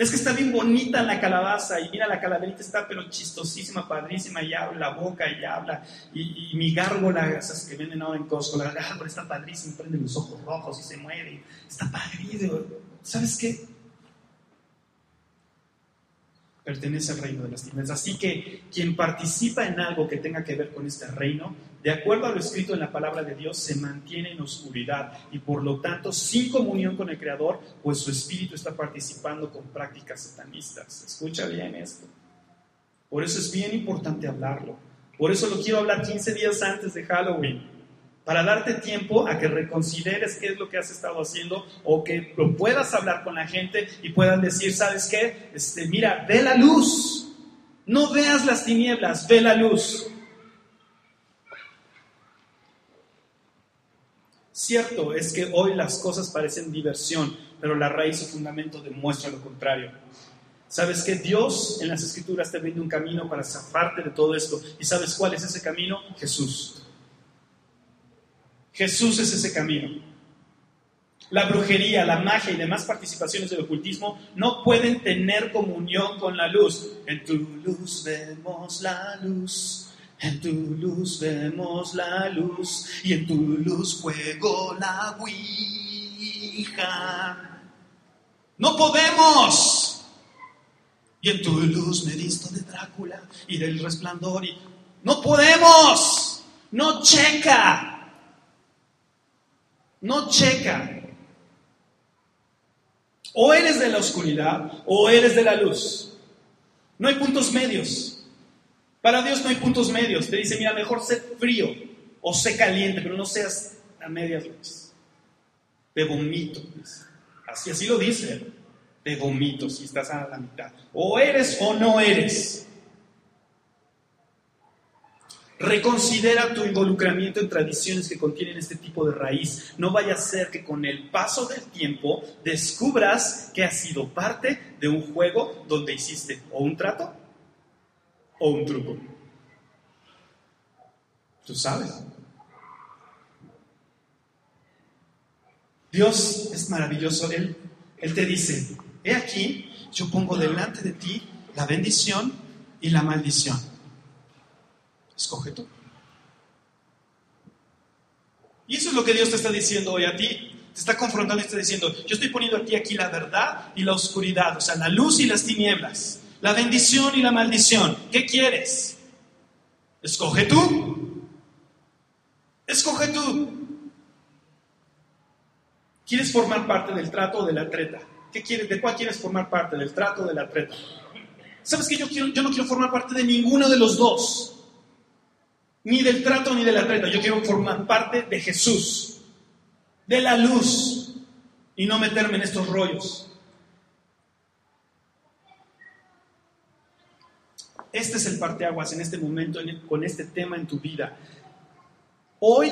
Es que está bien bonita la calabaza y mira la calaverita está pero chistosísima, padrísima y habla la boca y habla y, mi gárgola, esas que venden ahora en Costco, la gárgola está padrísima, prende los ojos rojos y se mueve, está padrísimo. ¿Sabes qué? pertenece al reino de las tinieblas. Así que quien participa en algo que tenga que ver con este reino, de acuerdo a lo escrito en la palabra de Dios, se mantiene en oscuridad y por lo tanto sin comunión con el Creador, pues su espíritu está participando con prácticas satanistas. Escucha bien esto. Por eso es bien importante hablarlo. Por eso lo quiero hablar 15 días antes de Halloween para darte tiempo a que reconsideres qué es lo que has estado haciendo o que lo puedas hablar con la gente y puedan decir, ¿sabes qué? Este, mira, ve la luz. No veas las tinieblas, ve la luz. Cierto es que hoy las cosas parecen diversión, pero la raíz o fundamento demuestra lo contrario. ¿Sabes que Dios en las escrituras te vende un camino para zafarte de todo esto? ¿Y sabes cuál es ese camino? Jesús. Jesús es ese camino. La brujería, la magia y demás participaciones del ocultismo no pueden tener comunión con la luz. En tu luz vemos la luz. En tu luz vemos la luz. Y en tu luz juego la ouija. No podemos. Y en tu luz me visto de Drácula y del resplandor. Y... No podemos. No checa. No checa. O eres de la oscuridad o eres de la luz. No hay puntos medios. Para Dios no hay puntos medios. Te dice, mira, mejor sé frío o sé caliente, pero no seas a medias luces. Te vomito. Así, así lo dice. Te vomito si estás a la mitad. O eres o no eres. Reconsidera tu involucramiento en tradiciones que contienen este tipo de raíz. No vaya a ser que con el paso del tiempo descubras que has sido parte de un juego donde hiciste o un trato o un truco. Tú sabes. Dios es maravilloso. Él, Él te dice, he aquí, yo pongo delante de ti la bendición y la maldición. Escoge tú. Y eso es lo que Dios te está diciendo hoy a ti. Te está confrontando y te está diciendo, yo estoy poniendo a ti aquí la verdad y la oscuridad, o sea, la luz y las tinieblas, la bendición y la maldición. ¿Qué quieres? Escoge tú. Escoge tú. ¿Quieres formar parte del trato o de la treta? ¿Qué quieres? ¿De cuál quieres formar parte? ¿Del trato o de la treta? ¿Sabes que yo, quiero, yo no quiero formar parte de ninguno de los dos? ni del trato ni de la treta. Yo quiero formar parte de Jesús, de la luz, y no meterme en estos rollos. Este es el parteaguas en este momento, en- con este tema en tu vida. Hoy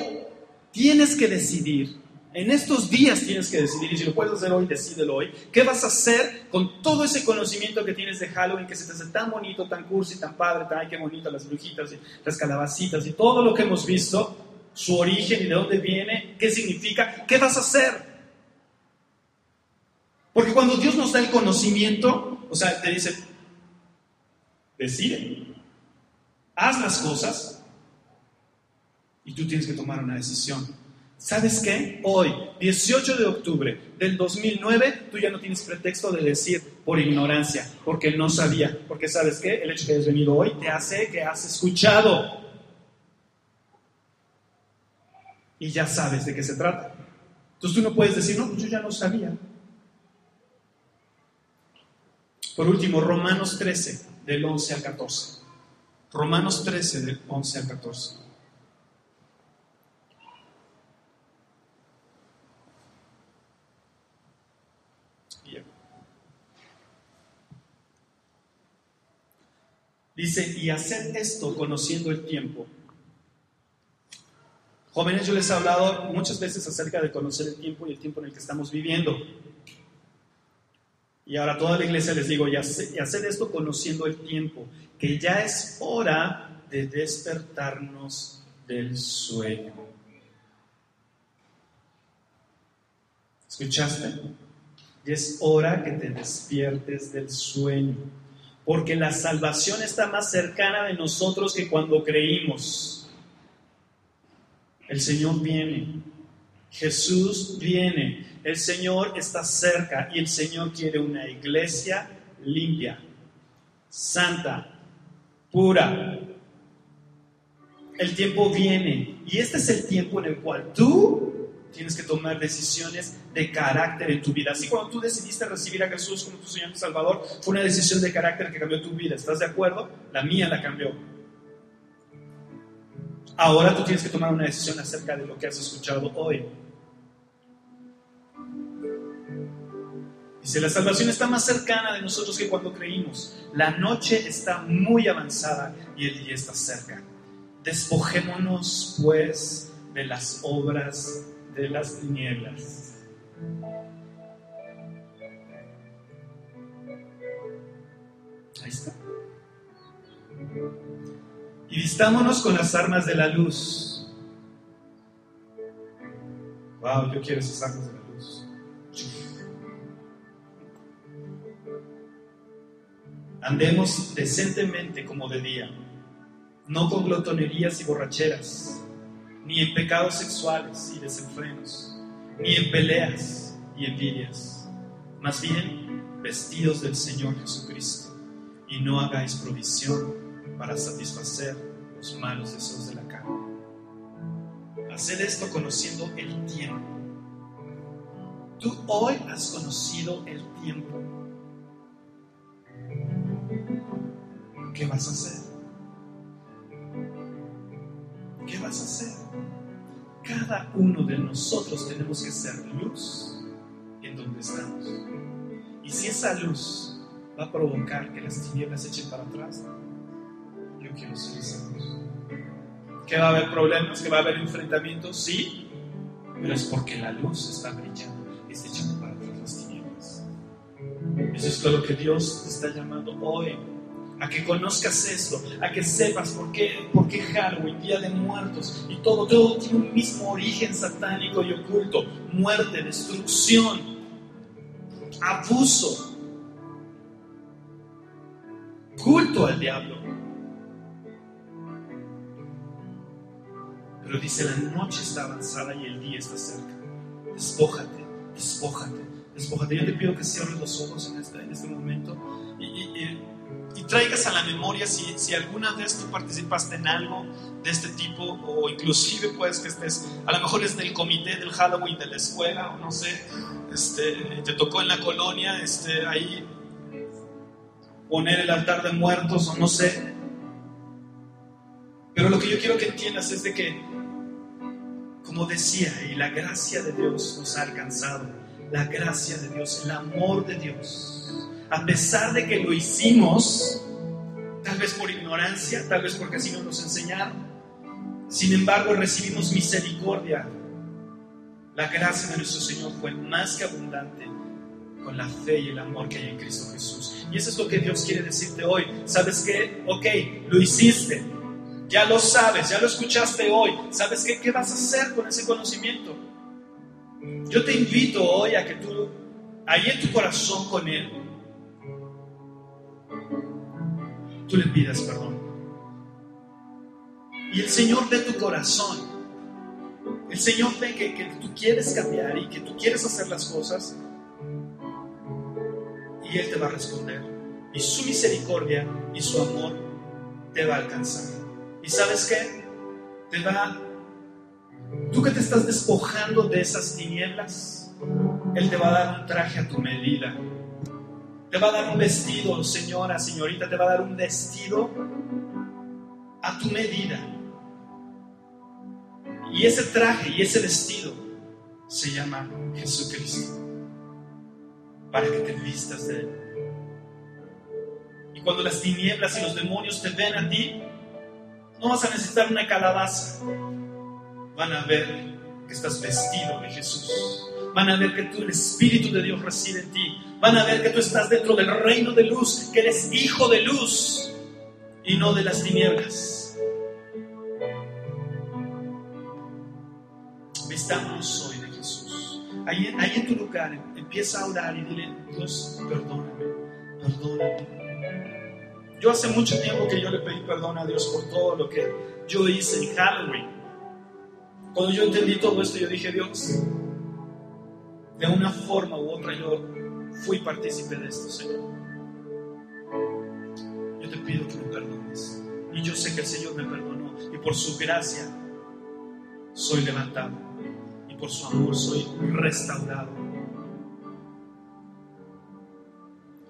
tienes que decidir, en estos días tienes que decidir, y si lo puedes hacer hoy, decídelo hoy, ¿qué vas a hacer con todo ese conocimiento que tienes de Halloween, que se te hace tan bonito, tan cursi, tan padre, tan ay, qué bonito, las brujitas y las calabacitas y todo lo que hemos visto, su origen y de dónde viene, qué significa, ¿qué vas a hacer? Porque cuando Dios nos da el conocimiento, o sea, te dice, decide, haz las cosas y tú tienes que tomar una decisión. ¿Sabes qué? Hoy, 18 de octubre del 2009, tú ya no tienes pretexto de decir por ignorancia, porque no sabía, porque sabes qué, el hecho que hayas venido hoy te hace que has escuchado y ya sabes de qué se trata. Entonces tú no puedes decir, no, yo ya no sabía. Por último, Romanos 13, del 11 al 14. Romanos 13, del 11 al 14. Bien. Dice, y hacer esto conociendo el tiempo. Jóvenes, yo les he hablado muchas veces acerca de conocer el tiempo y el tiempo en el que estamos viviendo. Y ahora toda la iglesia les digo, y hace- y hacer esto conociendo el tiempo, que ya es hora de despertarnos del sueño. ¿Escuchaste? Ya es hora que te despiertes del sueño, porque la salvación está más cercana de nosotros que cuando creímos. El Señor viene, Jesús viene, el Señor está cerca y el Señor quiere una iglesia limpia, santa, pura. El tiempo viene y este es el tiempo en el cual tú tienes que tomar decisiones de carácter en tu vida. Así cuando tú decidiste recibir a Jesús como tu Señor y Salvador, fue una decisión de carácter que cambió tu vida. ¿Estás de acuerdo? La mía la cambió. Ahora tú tienes que tomar una decisión acerca de lo que has escuchado hoy. Dice, la salvación está más cercana de nosotros que cuando creímos. La noche está muy avanzada y el día está cerca. Despojémonos, pues, de las obras de las tinieblas. Ahí está. Y vistámonos con las armas de la luz. Wow, yo quiero esas armas de la luz. Andemos decentemente como de día, no con glotonerías y borracheras, ni en pecados sexuales y desenfrenos, ni en peleas y envidias, más bien vestidos del Señor Jesucristo, y no hagáis provisión para satisfacer los malos deseos de la carne. Haced esto conociendo el tiempo. Tú hoy has conocido el tiempo. ¿Qué vas a hacer? ¿Qué vas a hacer? Cada uno de nosotros tenemos que ser luz en donde estamos. Y si esa luz va a provocar que las tinieblas se echen para atrás, yo quiero ser esa luz. ¿Que va a haber problemas? ¿Que va a haber enfrentamientos? Sí, pero es porque la luz está brillando está echando para atrás las tinieblas. Eso es todo lo que Dios está llamando hoy. A que conozcas esto, a que sepas por qué, por qué Halloween, Día de Muertos y todo, todo tiene un mismo origen satánico y oculto: muerte, destrucción, abuso, culto al diablo. Pero dice, la noche está avanzada y el día está cerca. Despójate, despójate, despójate. Yo te pido que cierres los ojos en este, en este momento y, y traigas a la memoria si, si alguna vez tú participaste en algo de este tipo o inclusive pues que estés, a lo mejor es del comité del Halloween de la escuela o no sé, este, te tocó en la colonia este, ahí poner el altar de muertos o no sé. Pero lo que yo quiero que entiendas es de que, como decía, y la gracia de Dios nos ha alcanzado, la gracia de Dios, el amor de Dios, a pesar de que lo hicimos, tal vez por ignorancia, tal vez porque así no nos enseñaron. Sin embargo, recibimos misericordia. La gracia de nuestro Señor fue más que abundante con la fe y el amor que hay en Cristo Jesús. Y eso es lo que Dios quiere decirte hoy. ¿Sabes qué? Ok, lo hiciste. Ya lo sabes, ya lo escuchaste hoy. ¿Sabes qué? ¿Qué vas a hacer con ese conocimiento? Yo te invito hoy a que tú, ahí en tu corazón con Él, tú le pidas perdón. Y el Señor ve tu corazón. El Señor ve que, que tú quieres cambiar y que tú quieres hacer las cosas. Y Él te va a responder. Y su misericordia y su amor te va a alcanzar. ¿Y sabes qué? Te va... Tú que te estás despojando de esas tinieblas, Él te va a dar un traje a tu medida te va a dar un vestido, señora, señorita, te va a dar un vestido a tu medida. Y ese traje y ese vestido se llama Jesucristo. Para que te vistas de Él. Y cuando las tinieblas y los demonios te ven a ti, no vas a necesitar una calabaza. Van a ver que estás vestido de Jesús. Van a ver que tú, el Espíritu de Dios reside en ti van a ver que tú estás dentro del reino de luz, que eres hijo de luz y no de las tinieblas. Vistámonos hoy de Jesús. Ahí, ahí en tu lugar empieza a orar y dile, Dios, perdóname, perdóname. Yo hace mucho tiempo que yo le pedí perdón a Dios por todo lo que yo hice en Halloween. Cuando yo entendí todo esto, yo dije, Dios, de una forma u otra yo fui partícipe de esto, Señor. Yo te pido que me perdones. Y yo sé que el Señor me perdonó. Y por su gracia soy levantado. Y por su amor soy restaurado.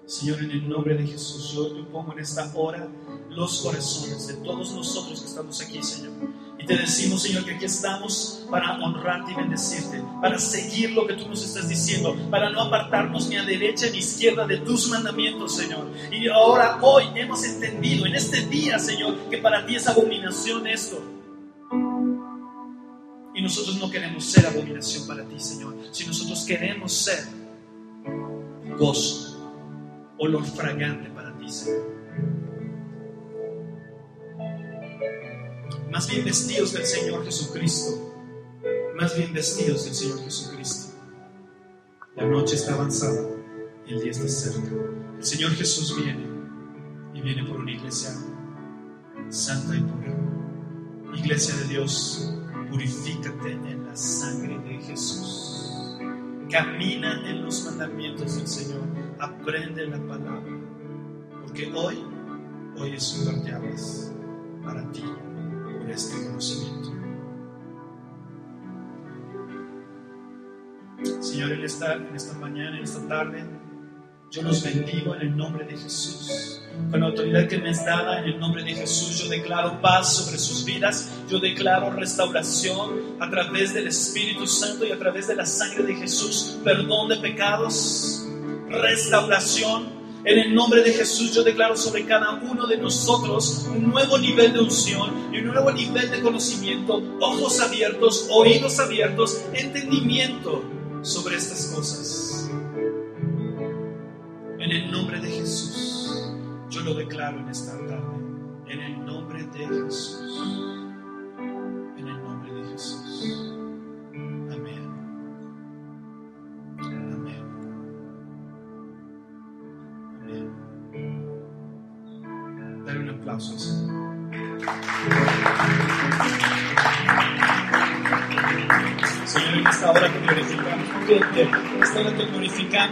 Señor, en el nombre de Jesús, yo, yo pongo en esta hora los corazones de todos nosotros que estamos aquí, Señor y te decimos, Señor, que aquí estamos para honrarte y bendecirte, para seguir lo que tú nos estás diciendo, para no apartarnos ni a derecha ni a izquierda de tus mandamientos, Señor. Y ahora, hoy, hemos entendido en este día, Señor, que para ti es abominación esto. Y nosotros no queremos ser abominación para ti, Señor. Si nosotros queremos ser gozo, olor fragante para ti, Señor. Más bien vestidos del Señor Jesucristo, más bien vestidos del Señor Jesucristo. La noche está avanzada el día está cerca. El Señor Jesús viene y viene por una iglesia santa y pura. Iglesia de Dios, purifícate en la sangre de Jesús. Camina en los mandamientos del Señor. Aprende la palabra. Porque hoy, hoy es un para ti este conocimiento. Señor, en esta, en esta mañana, en esta tarde, yo los bendigo en el nombre de Jesús. Con la autoridad que me es dada en el nombre de Jesús, yo declaro paz sobre sus vidas. Yo declaro restauración a través del Espíritu Santo y a través de la sangre de Jesús. Perdón de pecados, restauración en el nombre de Jesús yo declaro sobre cada uno de nosotros un nuevo nivel de unción y un nuevo nivel de conocimiento, ojos abiertos, oídos abiertos, entendimiento sobre estas cosas. En el nombre de Jesús yo lo declaro en esta tarde. En el nombre de Jesús.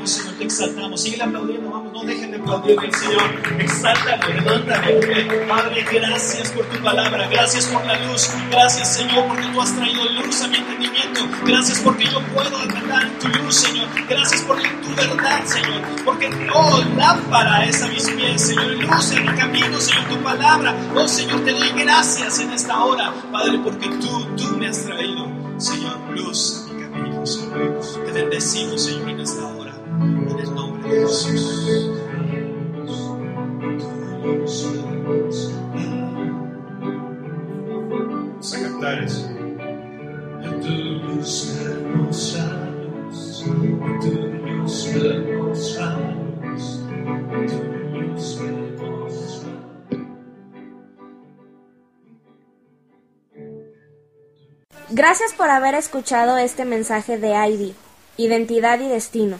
Señor, te exaltamos. Sigue aplaudiendo, vamos, no dejen de aplaudir al Señor. Exáltale, levántale. Padre, gracias por tu palabra, gracias por la luz, gracias, Señor, porque tú has traído luz a mi entendimiento. Gracias porque yo puedo en tu luz, Señor. Gracias por tu verdad, Señor. Porque, oh, lámpara es a mis pies, Señor. Luz en mi camino, Señor, tu palabra. Oh, Señor, te doy gracias en esta hora, Padre, porque tú, tú me has traído, Señor, luz a mi camino, Señor. Te bendecimos, Señor, en esta hora en Gracias por haber escuchado este mensaje de ID, Identidad y Destino